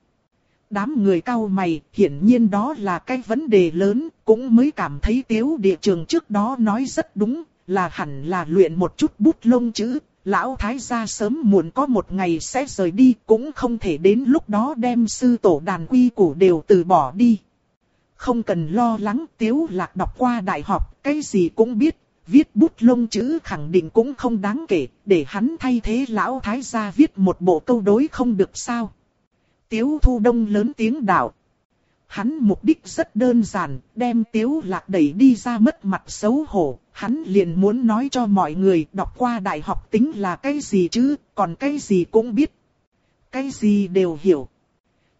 đám người cao mày, hiển nhiên đó là cái vấn đề lớn, cũng mới cảm thấy tiếu địa trường trước đó nói rất đúng, là hẳn là luyện một chút bút lông chữ, lão thái gia sớm muộn có một ngày sẽ rời đi, cũng không thể đến lúc đó đem sư tổ đàn quy củ đều từ bỏ đi. Không cần lo lắng tiếu lạc đọc qua đại học, cái gì cũng biết, viết bút lông chữ khẳng định cũng không đáng kể, để hắn thay thế lão thái gia viết một bộ câu đối không được sao. Tiếu thu đông lớn tiếng đạo. Hắn mục đích rất đơn giản, đem tiếu lạc đẩy đi ra mất mặt xấu hổ, hắn liền muốn nói cho mọi người đọc qua đại học tính là cái gì chứ, còn cái gì cũng biết. Cái gì đều hiểu.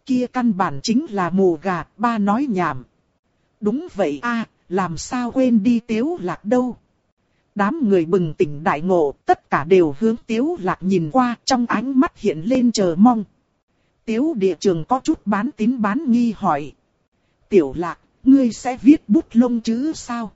Kia căn bản chính là mù gà, ba nói nhảm. Đúng vậy a làm sao quên đi tiếu lạc đâu. Đám người bừng tỉnh đại ngộ, tất cả đều hướng tiếu lạc nhìn qua, trong ánh mắt hiện lên chờ mong. Tiếu địa trường có chút bán tín bán nghi hỏi. Tiểu lạc, ngươi sẽ viết bút lông chữ sao?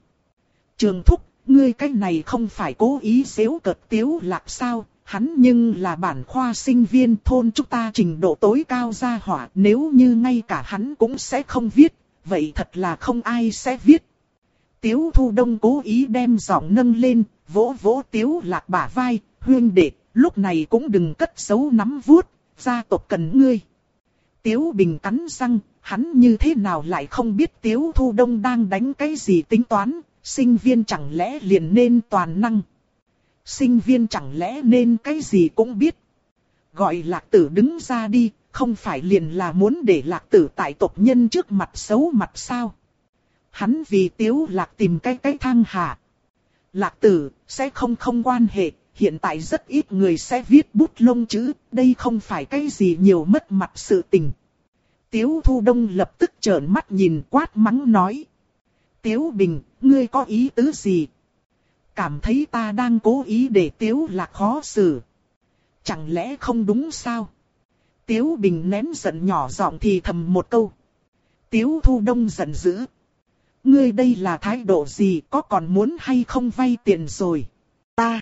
Trường thúc, ngươi cái này không phải cố ý xéo cợt tiếu lạc sao? Hắn nhưng là bản khoa sinh viên thôn chúng ta trình độ tối cao ra hỏa, nếu như ngay cả hắn cũng sẽ không viết, vậy thật là không ai sẽ viết. Tiếu thu đông cố ý đem giọng nâng lên, vỗ vỗ tiếu lạc bả vai, huyên đệ, lúc này cũng đừng cất xấu nắm vuốt, gia tộc cần ngươi. Tiếu bình cắn răng, hắn như thế nào lại không biết tiếu thu đông đang đánh cái gì tính toán, sinh viên chẳng lẽ liền nên toàn năng. Sinh viên chẳng lẽ nên cái gì cũng biết. Gọi lạc tử đứng ra đi, không phải liền là muốn để lạc tử tại tộc nhân trước mặt xấu mặt sao. Hắn vì tiếu lạc tìm cái cái thang hạ. Lạc tử, sẽ không không quan hệ, hiện tại rất ít người sẽ viết bút lông chữ, đây không phải cái gì nhiều mất mặt sự tình. Tiếu Thu Đông lập tức trợn mắt nhìn quát mắng nói. Tiếu Bình, ngươi có ý tứ gì? Cảm thấy ta đang cố ý để Tiếu là khó xử. Chẳng lẽ không đúng sao? Tiếu Bình nén giận nhỏ giọng thì thầm một câu. Tiếu Thu Đông giận dữ. Ngươi đây là thái độ gì có còn muốn hay không vay tiền rồi? Ta!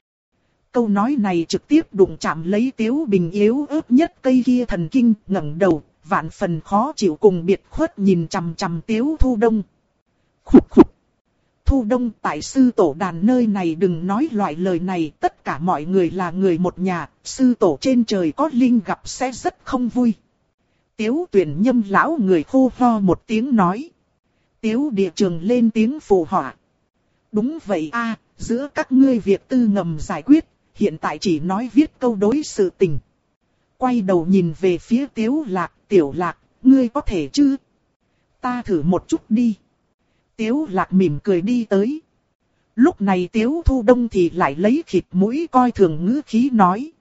Câu nói này trực tiếp đụng chạm lấy Tiếu Bình yếu ớt nhất cây kia thần kinh ngẩng đầu, vạn phần khó chịu cùng biệt khuất nhìn chằm chằm Tiếu Thu Đông. Khục khục! Thu Đông tại sư tổ đàn nơi này đừng nói loại lời này, tất cả mọi người là người một nhà, sư tổ trên trời có linh gặp sẽ rất không vui. Tiếu tuyển nhâm lão người khô ho một tiếng nói. Tiếu địa trường lên tiếng phù họa. Đúng vậy a, giữa các ngươi việc tư ngầm giải quyết, hiện tại chỉ nói viết câu đối sự tình. Quay đầu nhìn về phía tiếu lạc, tiểu lạc, ngươi có thể chứ? Ta thử một chút đi. Tiếu lạc mỉm cười đi tới. Lúc này tiếu thu đông thì lại lấy khịt mũi coi thường ngữ khí nói.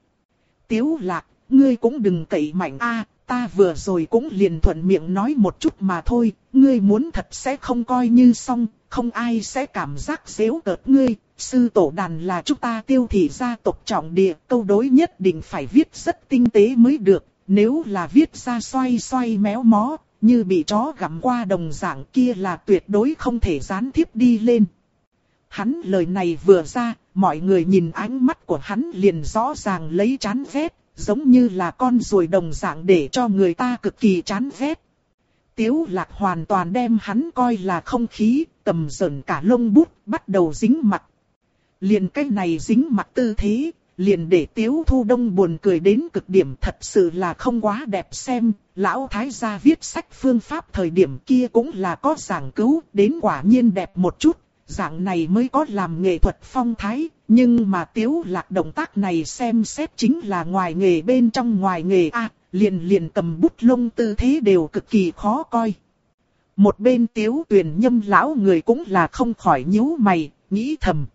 Tiếu lạc, ngươi cũng đừng cậy mạnh a, ta vừa rồi cũng liền thuận miệng nói một chút mà thôi, ngươi muốn thật sẽ không coi như xong, không ai sẽ cảm giác xéo cợt ngươi, sư tổ đàn là chúng ta tiêu thị gia tộc trọng địa, câu đối nhất định phải viết rất tinh tế mới được, nếu là viết ra xoay xoay méo mó, như bị chó gặm qua đồng dạng kia là tuyệt đối không thể gián tiếp đi lên. Hắn lời này vừa ra, mọi người nhìn ánh mắt của hắn liền rõ ràng lấy chán ghét, giống như là con ruồi đồng dạng để cho người ta cực kỳ chán ghét. Tiếu lạc hoàn toàn đem hắn coi là không khí, cầm dần cả lông bút, bắt đầu dính mặt. Liền cái này dính mặt tư thế, liền để Tiếu Thu Đông buồn cười đến cực điểm thật sự là không quá đẹp xem, lão thái gia viết sách phương pháp thời điểm kia cũng là có giảng cứu, đến quả nhiên đẹp một chút, dạng này mới có làm nghệ thuật phong thái, nhưng mà Tiếu Lạc động tác này xem xét chính là ngoài nghề bên trong ngoài nghề a, liền liền cầm bút lông tư thế đều cực kỳ khó coi. Một bên Tiếu Tuyền Nhâm lão người cũng là không khỏi nhíu mày, nghĩ thầm.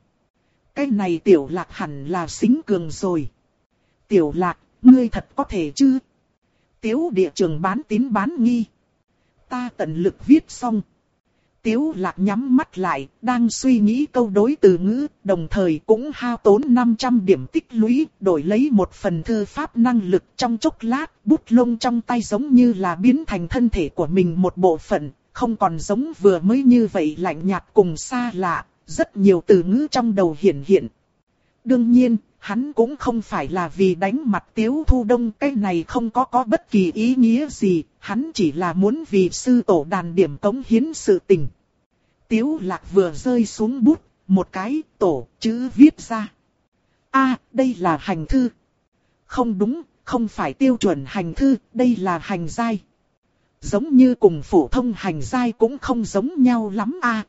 Cái này tiểu lạc hẳn là xính cường rồi. Tiểu lạc, ngươi thật có thể chứ? Tiếu địa trường bán tín bán nghi. Ta tận lực viết xong. Tiếu lạc nhắm mắt lại, đang suy nghĩ câu đối từ ngữ, đồng thời cũng hao tốn 500 điểm tích lũy, đổi lấy một phần thư pháp năng lực trong chốc lát, bút lông trong tay giống như là biến thành thân thể của mình một bộ phận, không còn giống vừa mới như vậy lạnh nhạt cùng xa lạ, rất nhiều từ ngữ trong đầu hiển hiện. Đương nhiên, hắn cũng không phải là vì đánh mặt Tiếu Thu Đông cái này không có có bất kỳ ý nghĩa gì, hắn chỉ là muốn vì sư tổ đàn điểm cống hiến sự tình. Tiếu Lạc vừa rơi xuống bút, một cái tổ chữ viết ra. a đây là hành thư. Không đúng, không phải tiêu chuẩn hành thư, đây là hành giai. Giống như cùng phổ thông hành giai cũng không giống nhau lắm a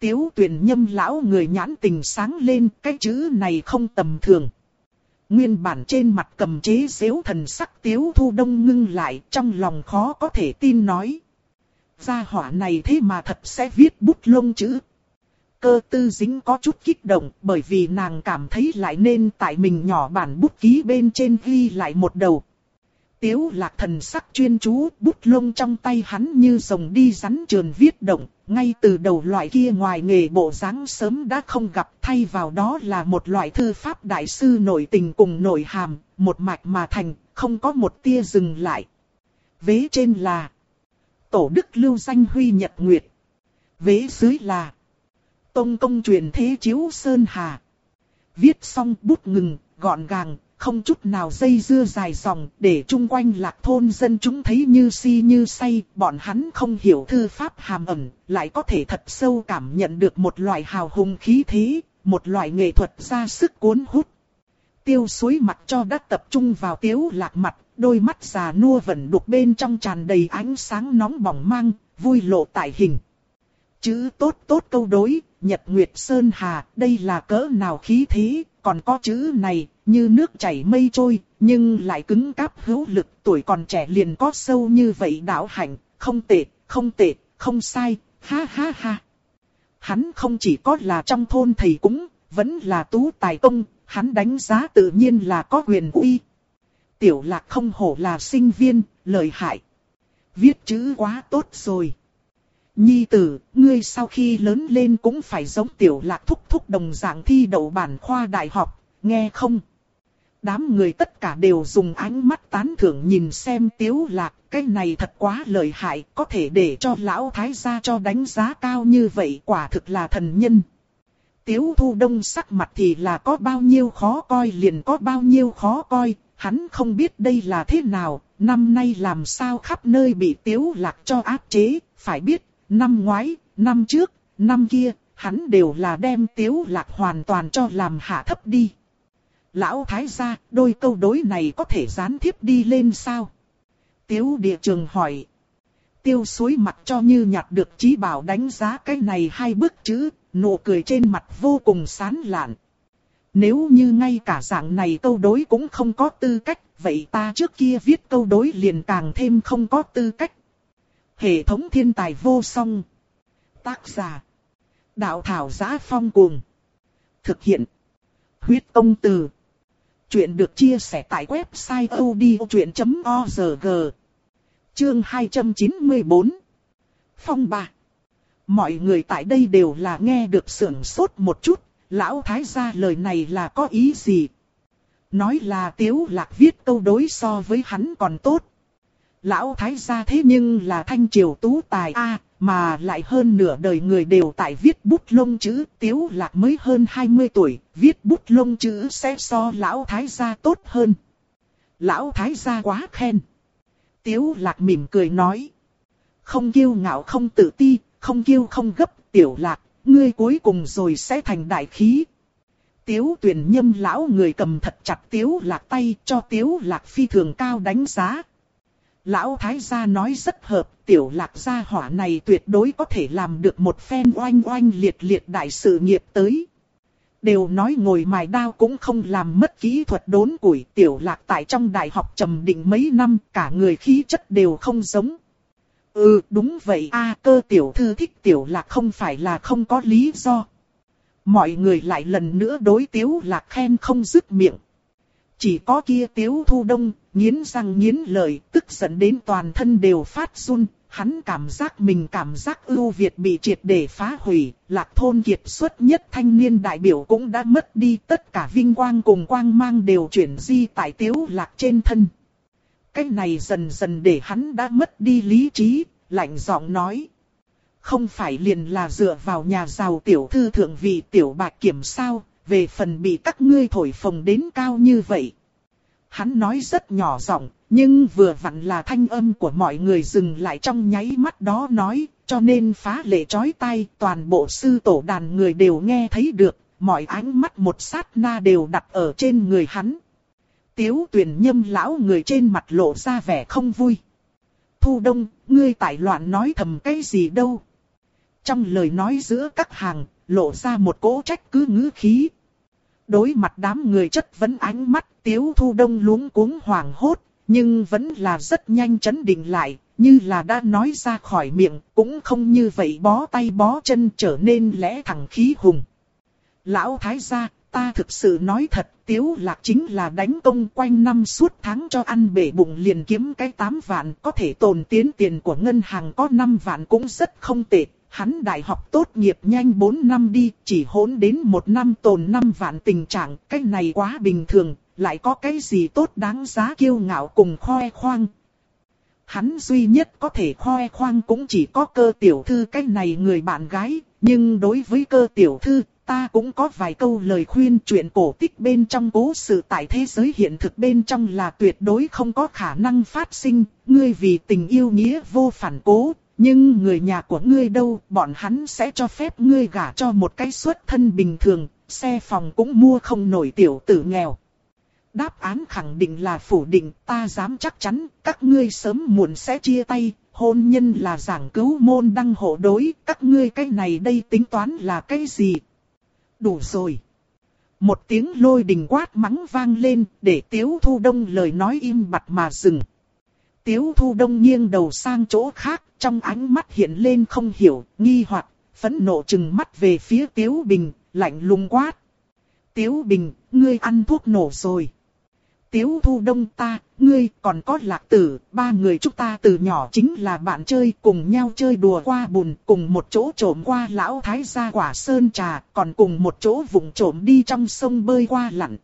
Tiếu tuyển nhâm lão người nhãn tình sáng lên, cái chữ này không tầm thường. Nguyên bản trên mặt cầm chế xếu thần sắc tiếu thu đông ngưng lại, trong lòng khó có thể tin nói. Gia hỏa này thế mà thật sẽ viết bút lông chữ. Cơ tư dính có chút kích động, bởi vì nàng cảm thấy lại nên tại mình nhỏ bản bút ký bên trên ghi lại một đầu. Tiếu lạc thần sắc chuyên chú, bút lông trong tay hắn như rồng đi rắn trườn viết động, ngay từ đầu loại kia ngoài nghề bộ dáng sớm đã không gặp thay vào đó là một loại thư pháp đại sư nổi tình cùng nổi hàm, một mạch mà thành, không có một tia dừng lại. Vế trên là Tổ đức lưu danh huy nhật nguyệt. Vế dưới là Tông công truyền thế chiếu sơn hà. Viết xong bút ngừng, gọn gàng, không chút nào dây dưa dài dòng, để chung quanh lạc thôn dân chúng thấy như si như say, bọn hắn không hiểu thư pháp hàm ẩn, lại có thể thật sâu cảm nhận được một loại hào hùng khí thế, một loại nghệ thuật ra sức cuốn hút. Tiêu suối mặt cho đã tập trung vào tiếu lạc mặt, đôi mắt già nua vẫn đục bên trong tràn đầy ánh sáng nóng bỏng mang, vui lộ tại hình. Chữ tốt tốt câu đối, Nhật Nguyệt Sơn Hà, đây là cỡ nào khí thế, còn có chữ này, như nước chảy mây trôi, nhưng lại cứng cáp hữu lực, tuổi còn trẻ liền có sâu như vậy đạo hạnh, không tệ, không tệ, không sai, ha ha ha. Hắn không chỉ có là trong thôn thầy cúng, vẫn là tú tài công, hắn đánh giá tự nhiên là có quyền uy. Tiểu lạc không hổ là sinh viên, lợi hại. Viết chữ quá tốt rồi. Nhi tử, ngươi sau khi lớn lên cũng phải giống tiểu lạc thúc thúc đồng dạng thi đậu bản khoa đại học, nghe không? Đám người tất cả đều dùng ánh mắt tán thưởng nhìn xem tiếu lạc, cái này thật quá lợi hại, có thể để cho lão thái gia cho đánh giá cao như vậy quả thực là thần nhân. Tiếu thu đông sắc mặt thì là có bao nhiêu khó coi liền có bao nhiêu khó coi, hắn không biết đây là thế nào, năm nay làm sao khắp nơi bị tiếu lạc cho áp chế, phải biết, năm ngoái, năm trước, năm kia, hắn đều là đem tiếu lạc hoàn toàn cho làm hạ thấp đi. Lão thái gia, đôi câu đối này có thể gián tiếp đi lên sao? Tiếu địa trường hỏi. Tiêu suối mặt cho như nhặt được trí bảo đánh giá cái này hai bức chữ, nụ cười trên mặt vô cùng sán lạn. Nếu như ngay cả dạng này câu đối cũng không có tư cách, vậy ta trước kia viết câu đối liền càng thêm không có tư cách. Hệ thống thiên tài vô song. Tác giả. Đạo thảo giá phong cuồng. Thực hiện. Huyết công từ. Chuyện được chia sẻ tại website odchuyện.org. Chương 294. Phong ba. Mọi người tại đây đều là nghe được sưởng sốt một chút, lão thái gia lời này là có ý gì? Nói là tiếu lạc viết câu đối so với hắn còn tốt. Lão thái gia thế nhưng là thanh triều tú tài a mà lại hơn nửa đời người đều tại viết bút lông chữ, tiếu lạc mới hơn 20 tuổi, viết bút lông chữ sẽ so lão thái gia tốt hơn. Lão thái gia quá khen. Tiếu lạc mỉm cười nói. Không kiêu ngạo không tự ti, không kiêu không gấp, tiểu lạc, ngươi cuối cùng rồi sẽ thành đại khí. Tiếu tuyển nhâm lão người cầm thật chặt tiếu lạc tay cho tiếu lạc phi thường cao đánh giá. Lão thái gia nói rất hợp, tiểu lạc gia hỏa này tuyệt đối có thể làm được một phen oanh oanh liệt liệt đại sự nghiệp tới. Đều nói ngồi mài đao cũng không làm mất kỹ thuật đốn củi tiểu lạc tại trong đại học trầm định mấy năm cả người khí chất đều không giống. Ừ đúng vậy a cơ tiểu thư thích tiểu lạc không phải là không có lý do. Mọi người lại lần nữa đối tiếu lạc khen không dứt miệng. Chỉ có kia tiếu thu đông, nghiến răng nghiến lợi, tức giận đến toàn thân đều phát run. Hắn cảm giác mình cảm giác ưu Việt bị triệt để phá hủy, lạc thôn kiệt xuất nhất thanh niên đại biểu cũng đã mất đi tất cả vinh quang cùng quang mang đều chuyển di tại tiếu lạc trên thân. Cái này dần dần để hắn đã mất đi lý trí, lạnh giọng nói. Không phải liền là dựa vào nhà giàu tiểu thư thượng vị tiểu bạc kiểm sao, về phần bị các ngươi thổi phồng đến cao như vậy. Hắn nói rất nhỏ giọng, nhưng vừa vặn là thanh âm của mọi người dừng lại trong nháy mắt đó nói, cho nên phá lệ chói tai, toàn bộ sư tổ đàn người đều nghe thấy được, mọi ánh mắt một sát na đều đặt ở trên người hắn. Tiếu tuyển nhâm lão người trên mặt lộ ra vẻ không vui. Thu đông, ngươi tại loạn nói thầm cái gì đâu. Trong lời nói giữa các hàng, lộ ra một cỗ trách cứ ngữ khí. Đối mặt đám người chất vấn ánh mắt, tiếu thu đông luống cuống hoảng hốt, nhưng vẫn là rất nhanh chấn định lại, như là đã nói ra khỏi miệng, cũng không như vậy bó tay bó chân trở nên lẽ thẳng khí hùng. Lão thái gia, ta thực sự nói thật, tiếu lạc chính là đánh công quanh năm suốt tháng cho ăn bể bụng liền kiếm cái 8 vạn, có thể tồn tiến tiền của ngân hàng có 5 vạn cũng rất không tệ. Hắn đại học tốt nghiệp nhanh 4 năm đi, chỉ hỗn đến một năm tồn 5 vạn tình trạng, cái này quá bình thường, lại có cái gì tốt đáng giá kiêu ngạo cùng khoe khoang. Hắn duy nhất có thể khoe khoang cũng chỉ có cơ tiểu thư cái này người bạn gái, nhưng đối với cơ tiểu thư, ta cũng có vài câu lời khuyên chuyện cổ tích bên trong cố sự tại thế giới hiện thực bên trong là tuyệt đối không có khả năng phát sinh, ngươi vì tình yêu nghĩa vô phản cố, nhưng người nhà của ngươi đâu, bọn hắn sẽ cho phép ngươi gả cho một cái suất thân bình thường, xe phòng cũng mua không nổi tiểu tử nghèo. Đáp án khẳng định là phủ định, ta dám chắc chắn, các ngươi sớm muộn sẽ chia tay, hôn nhân là giảng cứu môn đăng hộ đối, các ngươi cái này đây tính toán là cái gì? Đủ rồi. Một tiếng lôi đình quát mắng vang lên, để Tiếu Thu Đông lời nói im bặt mà dừng. Tiếu Thu Đông nghiêng đầu sang chỗ khác, trong ánh mắt hiện lên không hiểu, nghi hoặc, phẫn nộ chừng mắt về phía Tiếu Bình, lạnh lùng quát. Tiếu Bình, ngươi ăn thuốc nổ rồi. Tiếu thu đông ta, ngươi còn có lạc tử, ba người chúng ta từ nhỏ chính là bạn chơi, cùng nhau chơi đùa qua bùn, cùng một chỗ trộm qua lão thái gia quả sơn trà, còn cùng một chỗ vùng trộm đi trong sông bơi qua lặn.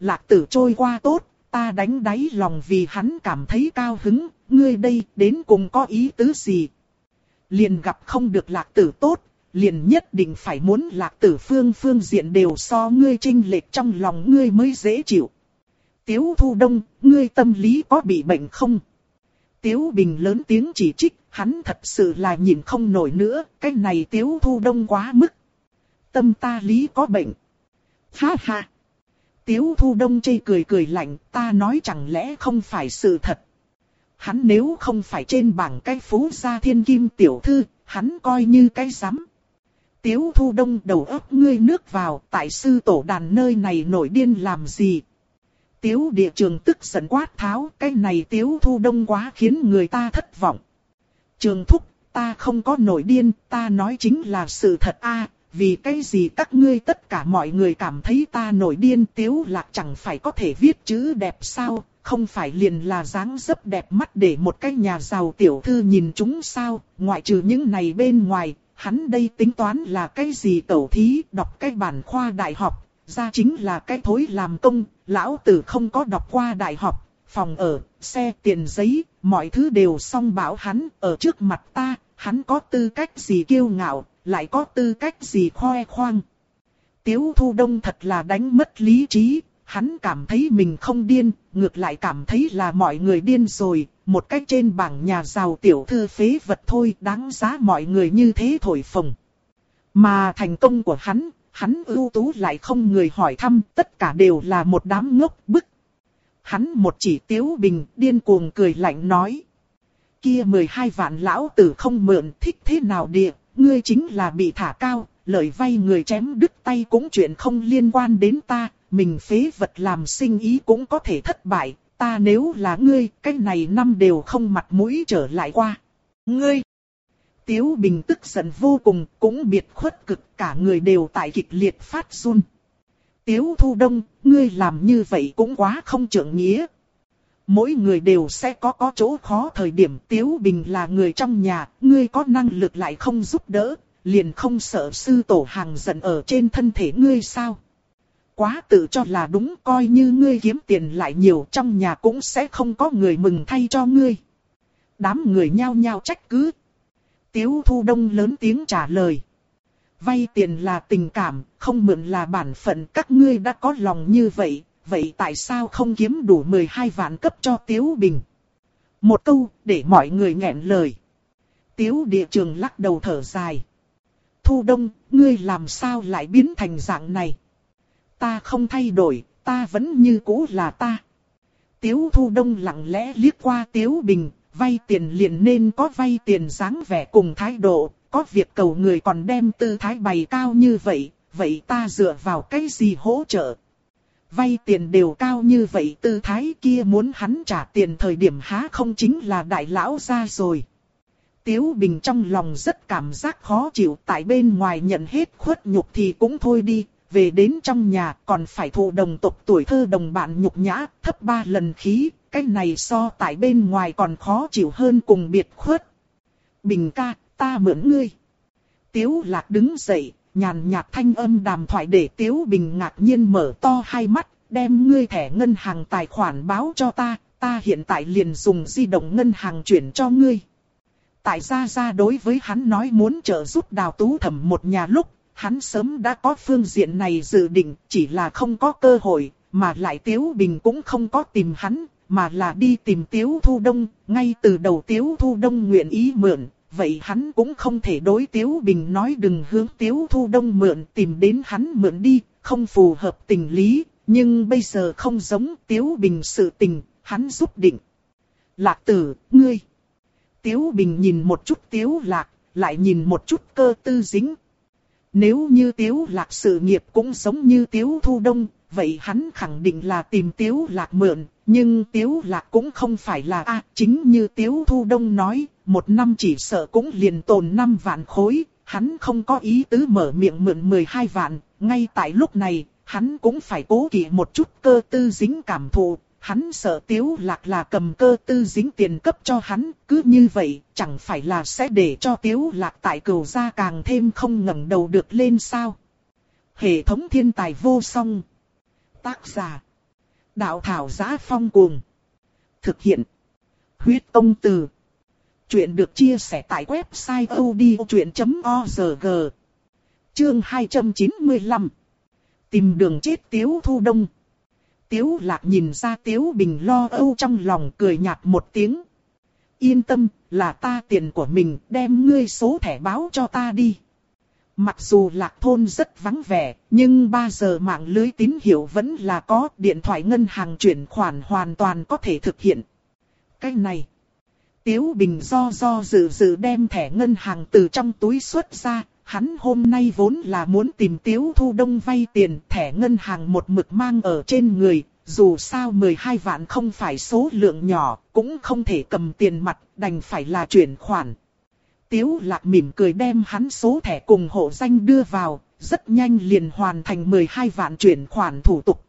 Lạc tử trôi qua tốt, ta đánh đáy lòng vì hắn cảm thấy cao hứng, ngươi đây đến cùng có ý tứ gì? Liền gặp không được lạc tử tốt, liền nhất định phải muốn lạc tử phương phương diện đều so ngươi trinh lệch trong lòng ngươi mới dễ chịu. Tiếu Thu Đông, ngươi tâm lý có bị bệnh không? Tiếu Bình lớn tiếng chỉ trích, hắn thật sự là nhìn không nổi nữa, cái này Tiếu Thu Đông quá mức. Tâm ta lý có bệnh. Ha ha. Tiếu Thu Đông chê cười cười lạnh, ta nói chẳng lẽ không phải sự thật. Hắn nếu không phải trên bảng cái phú gia thiên kim tiểu thư, hắn coi như cái rắm. Tiếu Thu Đông đầu óc ngươi nước vào, tại sư tổ đàn nơi này nổi điên làm gì, Tiếu địa trường tức giận quát tháo, cái này tiếu thu đông quá khiến người ta thất vọng. Trường thúc, ta không có nổi điên, ta nói chính là sự thật a vì cái gì các ngươi tất cả mọi người cảm thấy ta nổi điên tiếu lạc chẳng phải có thể viết chữ đẹp sao, không phải liền là dáng dấp đẹp mắt để một cái nhà giàu tiểu thư nhìn chúng sao, ngoại trừ những này bên ngoài, hắn đây tính toán là cái gì tẩu thí, đọc cái bản khoa đại học, ra chính là cái thối làm công, lão tử không có đọc qua đại học, phòng ở, xe, tiền giấy, mọi thứ đều xong bảo hắn, ở trước mặt ta, hắn có tư cách gì kiêu ngạo, lại có tư cách gì khoe khoang. Tiếu Thu Đông thật là đánh mất lý trí, hắn cảm thấy mình không điên, ngược lại cảm thấy là mọi người điên rồi, một cách trên bảng nhà giàu tiểu thư phế vật thôi đáng giá mọi người như thế thổi phồng. Mà thành công của hắn, hắn ưu tú lại không người hỏi thăm, tất cả đều là một đám ngốc bức. Hắn một chỉ tiếu bình, điên cuồng cười lạnh nói. Kia 12 vạn lão tử không mượn thích thế nào địa, ngươi chính là bị thả cao, lời vay người chém đứt tay cũng chuyện không liên quan đến ta, mình phế vật làm sinh ý cũng có thể thất bại, ta nếu là ngươi, cái này năm đều không mặt mũi trở lại qua. Ngươi! Tiếu Bình tức giận vô cùng, cũng biệt khuất cực, cả người đều tại kịch liệt phát run. Tiếu Thu Đông, ngươi làm như vậy cũng quá không trưởng nghĩa. Mỗi người đều sẽ có có chỗ khó thời điểm Tiếu Bình là người trong nhà, ngươi có năng lực lại không giúp đỡ, liền không sợ sư tổ hàng giận ở trên thân thể ngươi sao. Quá tự cho là đúng coi như ngươi kiếm tiền lại nhiều trong nhà cũng sẽ không có người mừng thay cho ngươi. Đám người nhao nhao trách cứ Tiếu Thu Đông lớn tiếng trả lời. Vay tiền là tình cảm, không mượn là bản phận các ngươi đã có lòng như vậy, vậy tại sao không kiếm đủ 12 vạn cấp cho Tiếu Bình? Một câu, để mọi người nghẹn lời. Tiếu địa trường lắc đầu thở dài. Thu Đông, ngươi làm sao lại biến thành dạng này? Ta không thay đổi, ta vẫn như cũ là ta. Tiếu Thu Đông lặng lẽ liếc qua Tiếu Bình, vay tiền liền nên có vay tiền dáng vẻ cùng thái độ, có việc cầu người còn đem tư thái bày cao như vậy, vậy ta dựa vào cái gì hỗ trợ? Vay tiền đều cao như vậy tư thái kia muốn hắn trả tiền thời điểm há không chính là đại lão ra rồi. Tiếu Bình trong lòng rất cảm giác khó chịu tại bên ngoài nhận hết khuất nhục thì cũng thôi đi, về đến trong nhà còn phải thụ đồng tộc tuổi thơ đồng bạn nhục nhã, thấp ba lần khí, cái này so tại bên ngoài còn khó chịu hơn cùng biệt khuất. Bình ca, ta mượn ngươi. Tiếu lạc đứng dậy, nhàn nhạt thanh âm đàm thoại để Tiếu Bình ngạc nhiên mở to hai mắt, đem ngươi thẻ ngân hàng tài khoản báo cho ta, ta hiện tại liền dùng di động ngân hàng chuyển cho ngươi. Tại gia gia đối với hắn nói muốn trợ giúp đào tú thẩm một nhà lúc, hắn sớm đã có phương diện này dự định, chỉ là không có cơ hội, mà lại Tiếu Bình cũng không có tìm hắn, mà là đi tìm Tiếu Thu Đông, ngay từ đầu Tiếu Thu Đông nguyện ý mượn, vậy hắn cũng không thể đối Tiếu Bình nói đừng hướng Tiếu Thu Đông mượn tìm đến hắn mượn đi, không phù hợp tình lý, nhưng bây giờ không giống Tiếu Bình sự tình, hắn giúp định. Lạc tử, ngươi. Tiếu Bình nhìn một chút Tiếu Lạc, lại nhìn một chút cơ tư dính. Nếu như Tiếu Lạc sự nghiệp cũng giống như Tiếu Thu Đông, vậy hắn khẳng định là tìm Tiếu Lạc mượn, nhưng Tiếu Lạc cũng không phải là a chính như Tiếu Thu Đông nói, một năm chỉ sợ cũng liền tồn 5 vạn khối, hắn không có ý tứ mở miệng mượn 12 vạn, ngay tại lúc này, hắn cũng phải cố kỵ một chút cơ tư dính cảm thụ, hắn sợ Tiếu Lạc là cầm cơ tư dính tiền cấp cho hắn, cứ như vậy, chẳng phải là sẽ để cho Tiếu Lạc tại cửu gia càng thêm không ngẩng đầu được lên sao. Hệ thống thiên tài vô song. Tác giả. Đạo thảo giá phong cuồng. Thực hiện. Huyết công từ. Chuyện được chia sẻ tại website odchuyện.org. Chương 295. Tìm đường chết Tiếu Thu Đông. Tiếu Lạc nhìn ra Tiếu Bình lo âu trong lòng cười nhạt một tiếng. Yên tâm, là ta tiền của mình, đem ngươi số thẻ báo cho ta đi. Mặc dù lạc thôn rất vắng vẻ, nhưng 3 giờ mạng lưới tín hiệu vẫn là có, điện thoại ngân hàng chuyển khoản hoàn toàn có thể thực hiện. Cái này, Tiếu Bình do do dự dự đem thẻ ngân hàng từ trong túi xuất ra, hắn hôm nay vốn là muốn tìm Tiếu Thu Đông vay tiền, thẻ ngân hàng một mực mang ở trên người, dù sao 12 vạn không phải số lượng nhỏ, cũng không thể cầm tiền mặt, đành phải là chuyển khoản. Tiếu lạc mỉm cười đem hắn số thẻ cùng hộ danh đưa vào, rất nhanh liền hoàn thành 12 vạn chuyển khoản thủ tục.